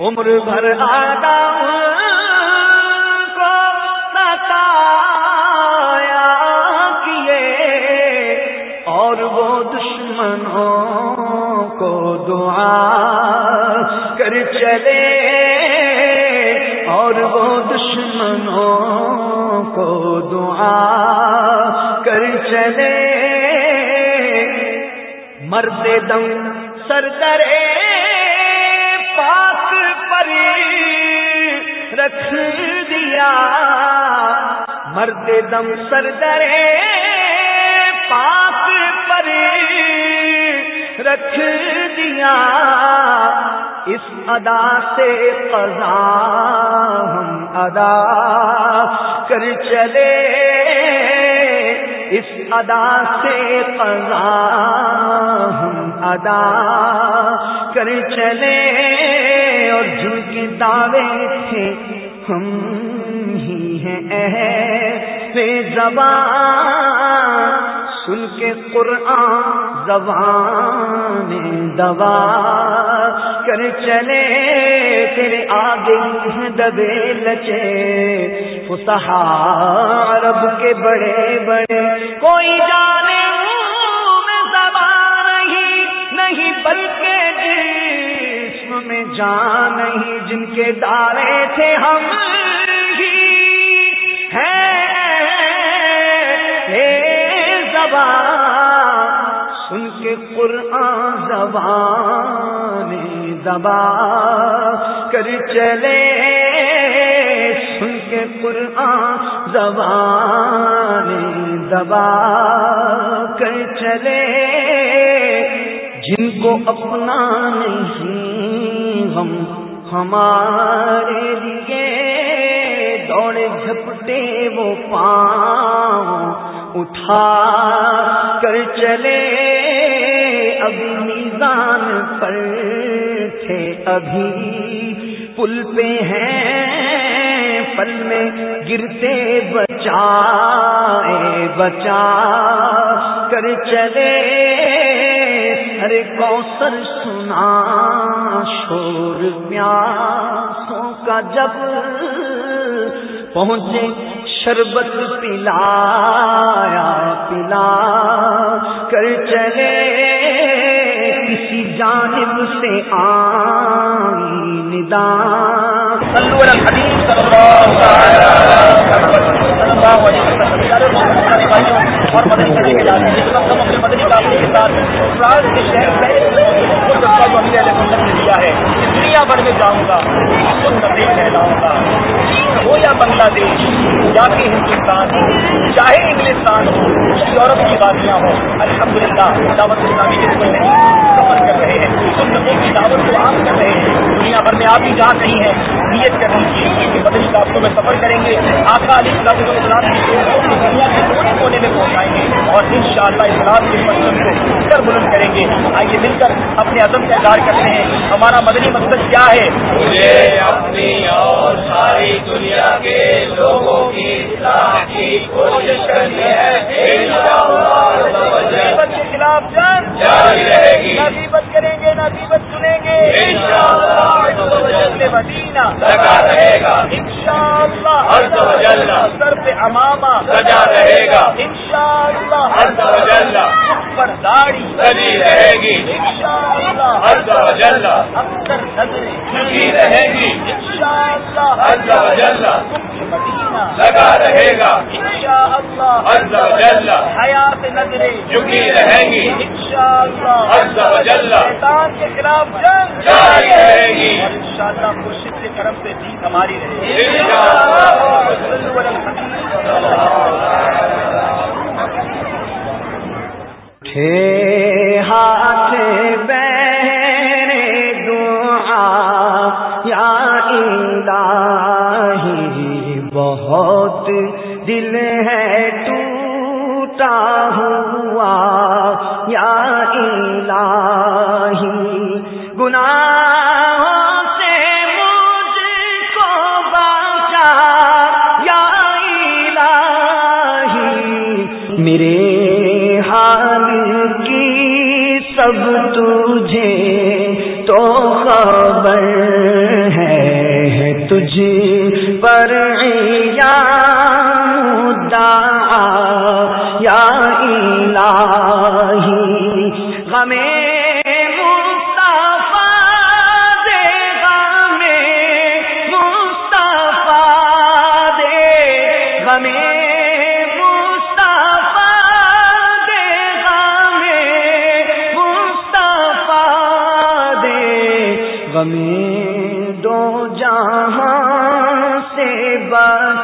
عمر بھر آدم چلے۔ مرد دم سر درے رکھ دیا۔ مرد دم سر درے پاک پر رکھ دیا۔ اس ادا سے قضا ہم ادا کر چلے۔ اس ادا سے قضا ہم ادا کر چلے اور جن کے دعوے تھے ہم ہی ہیں زبان سن کے قرآن زبان دبا کر چلے تیرے آگے دبے لچے۔ فسحا عرب کے بڑے بڑے، کوئی جانے میں زبان نہیں نہیں، بلکہ جسم میں جان نہیں جن کے دارے تھے ہم ہی۔ سن کے قرآن زبان دبا کر چلے۔ سن کے قرآن زبان دبا کر چلے۔ جن کو اپنا نہیں، ہم ہمارے لیے دوڑے جھپٹے وہ پاؤں اٹھا کر چلے۔ ابھی میزان پر تھے ابھی پل پہ ہیں، پل میں گرتے بچا بچا کر چلے۔ ارے کوسر سنا، شور پیاسوں کا جب پہنچے، شربت پلایا، پلا کر چلے۔ کسی جانب سے آئی ندا۔ دنیا بھر میں جاؤں گا گا ہو یا بنگلہ دیش یا کہ ہندوستان ہو چاہے انگلستان ہو یورپ کی باتیاں ہوں الحمد للہ دعوت اسلامی کے کوئی نہیں سفر کر رہے ہیں، ان لوگوں کی دعوت کو عام کر رہے ہیں۔ دنیا بھر میں آپ ہی جہاں کہیں ہیں نیت کر لیجیے کہ مدنی دعوتوں میں سفر کریں گے۔ آقا علی صلاح السلام کی دنیا کے کونے کونے میں پہنچائیں گے۔ اور ان شاء اللہ اسلام کے مقصد کو کر بلند کریں گے۔ آئیے مل کر اپنے عزم کا اظہار کرتے ہیں۔ ہمارا مدنی مقصد کیا ہے؟ اپنی اور ساری دنیا کے لوگوں کی کوشش کرنی ہے۔ رہے گی۔ نصیبت کریں گے نصیبت سنیں گے۔ مدینہ۔ لگا رہے گا۔ انشاءاللہ۔ عز و جل سر پہ امامہ۔ سجا رہے گا۔ و جل مکھ پر داڑھی۔ سجی رہے گی۔ انشاءاللہ۔ عز و جل اکثر نظریں۔ جھکی رہے گی۔ و جل مکھ مدینہ۔ لگا رہے گا۔ انشاءاللہ۔ عز و جل حیات نظریں۔ جھکی رہے گی۔ جل۔ شیطان کے خلاف جنگ جاری رہے گی۔ اور انشاءاللہ مرشد کے کرم سے جیت ہماری رہے گی۔ ہاتھ دعا یا بہت دل ہے ٹوٹا ہوا۔ الہی۔ گناہوں سے مجھ کو بچا، یا الہی۔ میرے حال کی سب تجھے تو خبر ہے تجھ پر یا یا الہی۔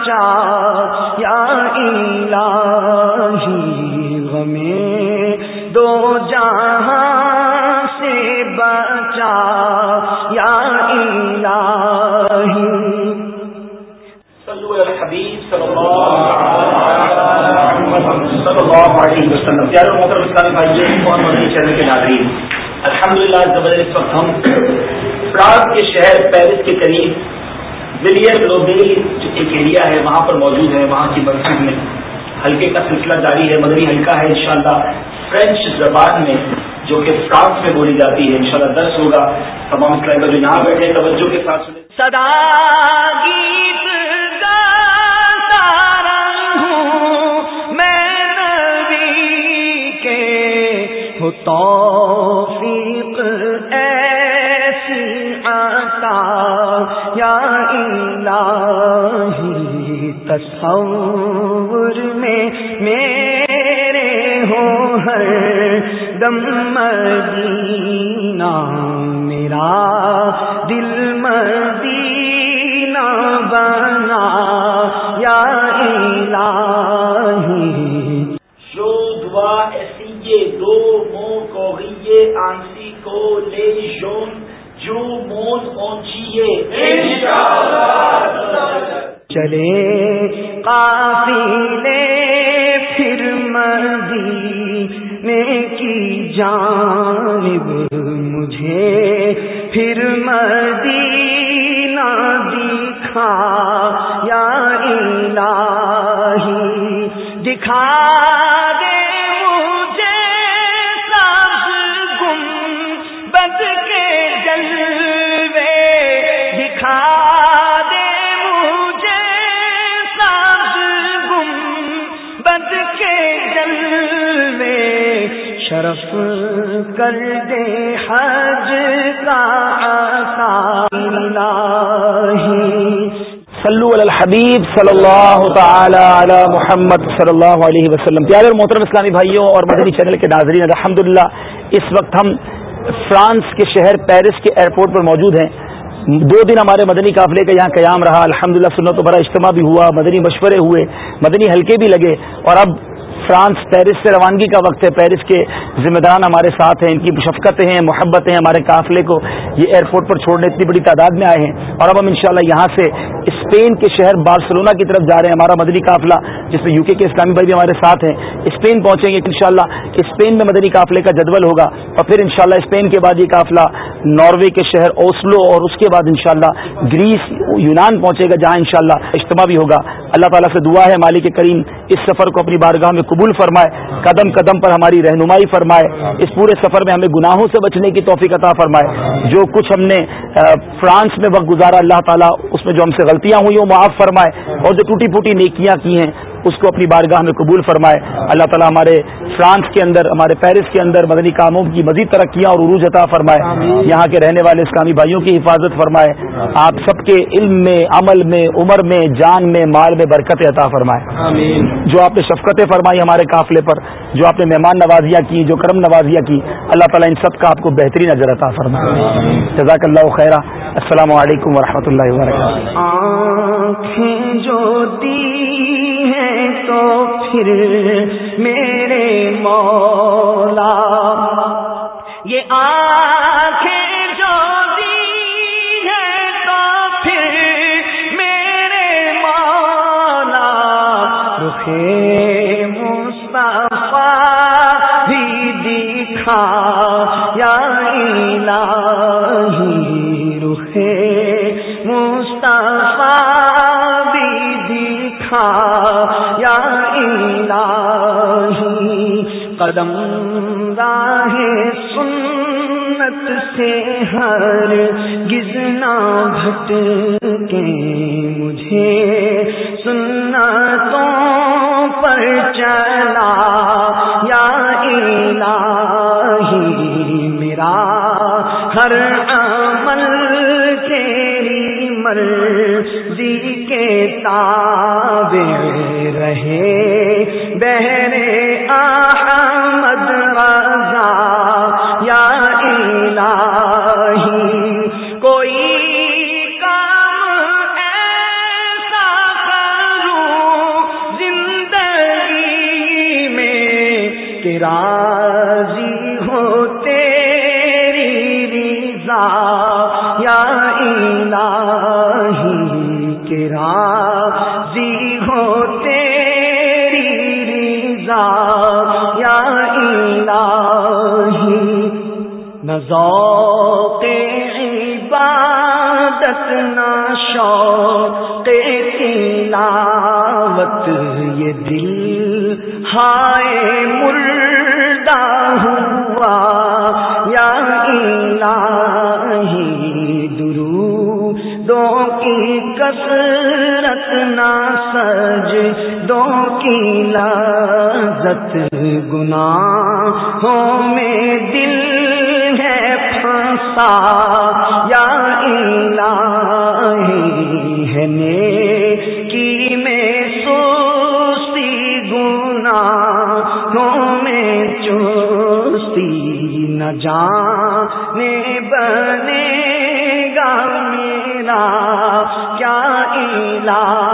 یا الہی، غمیں دو جہاں سے بچا، یا الہی۔ صلو الحبیب صلی اللہ علیہ وسلم پیارے محترم اسلامی بھائی اور مدنی چینل کے ناظرین۔ الحمدللہ، زبردست وقت ہم، فرانس کے شہر پیرس کے قریب ولیم لوبیل جو ایک ایریا ہے، وہاں پر موجود ہے، وہاں کی مسجد میں۔ حلقے کا سلسلہ جاری ہے، مدنی حلقہ ہے، انشاءاللہ فرینچ زبان میں جو کہ فرانس میں بولی جاتی ہے، انشاءاللہ درس ہوگا۔ تمام اسلامی بھائی جو یہاں بیٹھے توجہ کے ساتھ سنیں۔ صدا میں نبی کے الہی تصور میں میرے ہو ہر دم مدینہ، میرا دل مدینہ بنا، یا الہی۔ جو دعا ایسی یہ دو مو کوغیے آنسی کو لے جون جو مون اونچیے چلے قافلے پھر مدینے کی جانب مجھے۔ پھر مدینہ دکھا یا الہی۔ دکھا کر دے حج کا صلو علی الحبیب صلی اللہ تعالی علی محمد صلی اللہ علیہ وسلم۔ پیارے اور محترم اسلامی بھائیوں اور مدنی چینل کے ناظرین، الحمدللہ، اس وقت ہم فرانس کے شہر پیرس کے ایئرپورٹ پر موجود ہیں۔ دو دن ہمارے مدنی قافلے کا یہاں قیام رہا۔ الحمدللہ سنت و بڑا اجتماع بھی ہوا، مدنی مشورے ہوئے، مدنی حلقے بھی لگے۔ اور اب فرانس، پیرس سے روانگی کا وقت ہے۔ پیرس کے ذمہ داران ہمارے ساتھ ہیں، ان کی شفقتیں ہیں، محبتیں ہمارے قافلے کو یہ ایئرپورٹ پر چھوڑنے اتنی بڑی تعداد میں آئے ہیں۔ اور اب ہم انشاءاللہ یہاں سے اسپین کے شہر بارسلونا کی طرف جا رہے ہیں، ہمارا مدنی قافلہ، جس میں یو کے اسلامی بھائی بھی ہمارے ساتھ ہیں۔ اسپین پہنچیں گے انشاءاللہ اسپین میں مدنی قافلے کا جدول ہوگا۔ اور پھر انشاءاللہ اسپین کے بعد یہ قافلہ ناروے کے شہر اوسلو اور اس کے بعد انشاءاللہ گریس، یونان پہنچے گا، جہاں انشاءاللہ اجتماع بھی ہوگا۔ اللہ تعالیٰ سے دعا ہے، مالک کریم اس سفر کو اپنی بارگاہ میں قبول فرمائے، قدم قدم پر ہماری رہنمائی فرمائے، اس پورے سفر میں ہمیں گناہوں سے بچنے کی توفیق عطا فرمائے۔ جو کچھ ہم نے فرانس میں وقت گزارا، اللہ تعالیٰ اس میں جو ہم سے غلطیاں ہوئی وہ معاف فرمائے۔ اور جو ٹوٹی پھوٹی نیکیاں کی ہیں۔ اس کو اپنی بارگاہ میں قبول فرمائے۔ اللہ تعالیٰ ہمارے فرانس کے اندر ہمارے پیرس کے اندر مدنی کاموں کی مزید ترقیاں اور عروج عطا فرمائے۔ یہاں کے رہنے والے اسلامی بھائیوں کی حفاظت فرمائے۔ آپ سب کے علم میں عمل میں عمر میں جان میں مال میں برکت عطا فرمائے۔ جو آپ نے شفقتیں فرمائی ہمارے قافلے پر جو آپ نے مہمان نوازیاں کی جو کرم نوازیاں کی اللہ تعالیٰ ان سب کا آپ کو بہترین نظر عطا فرمائے۔ جزاک اللہ خیرہ السلام علیکم ورحمۃ اللہ وبرکاتہ۔ جو تو پھر میرے مولا یہ آنکھیں قدم راہ سنت سے ہر گزنا گھٹ کے مجھے سننا تو پر چلا، یا الہی میرا ہر عمل تیری مرضی کے تابع رہے، بہرے کہ راضی ہو تیری رضا، یا الہی کہ راضی ہو تیری رضا، یا الہی۔ نذوق عبادت، نہ شوق تلاوت، یہ دل ہائے مردہ ہوا، یا الہی درو دو کی کثرت نہ سج دو کی لذت گناہوں میں دل ہے پھنسا، یا الہی ہے نیکی جانے بنے گا میرا کیا الہی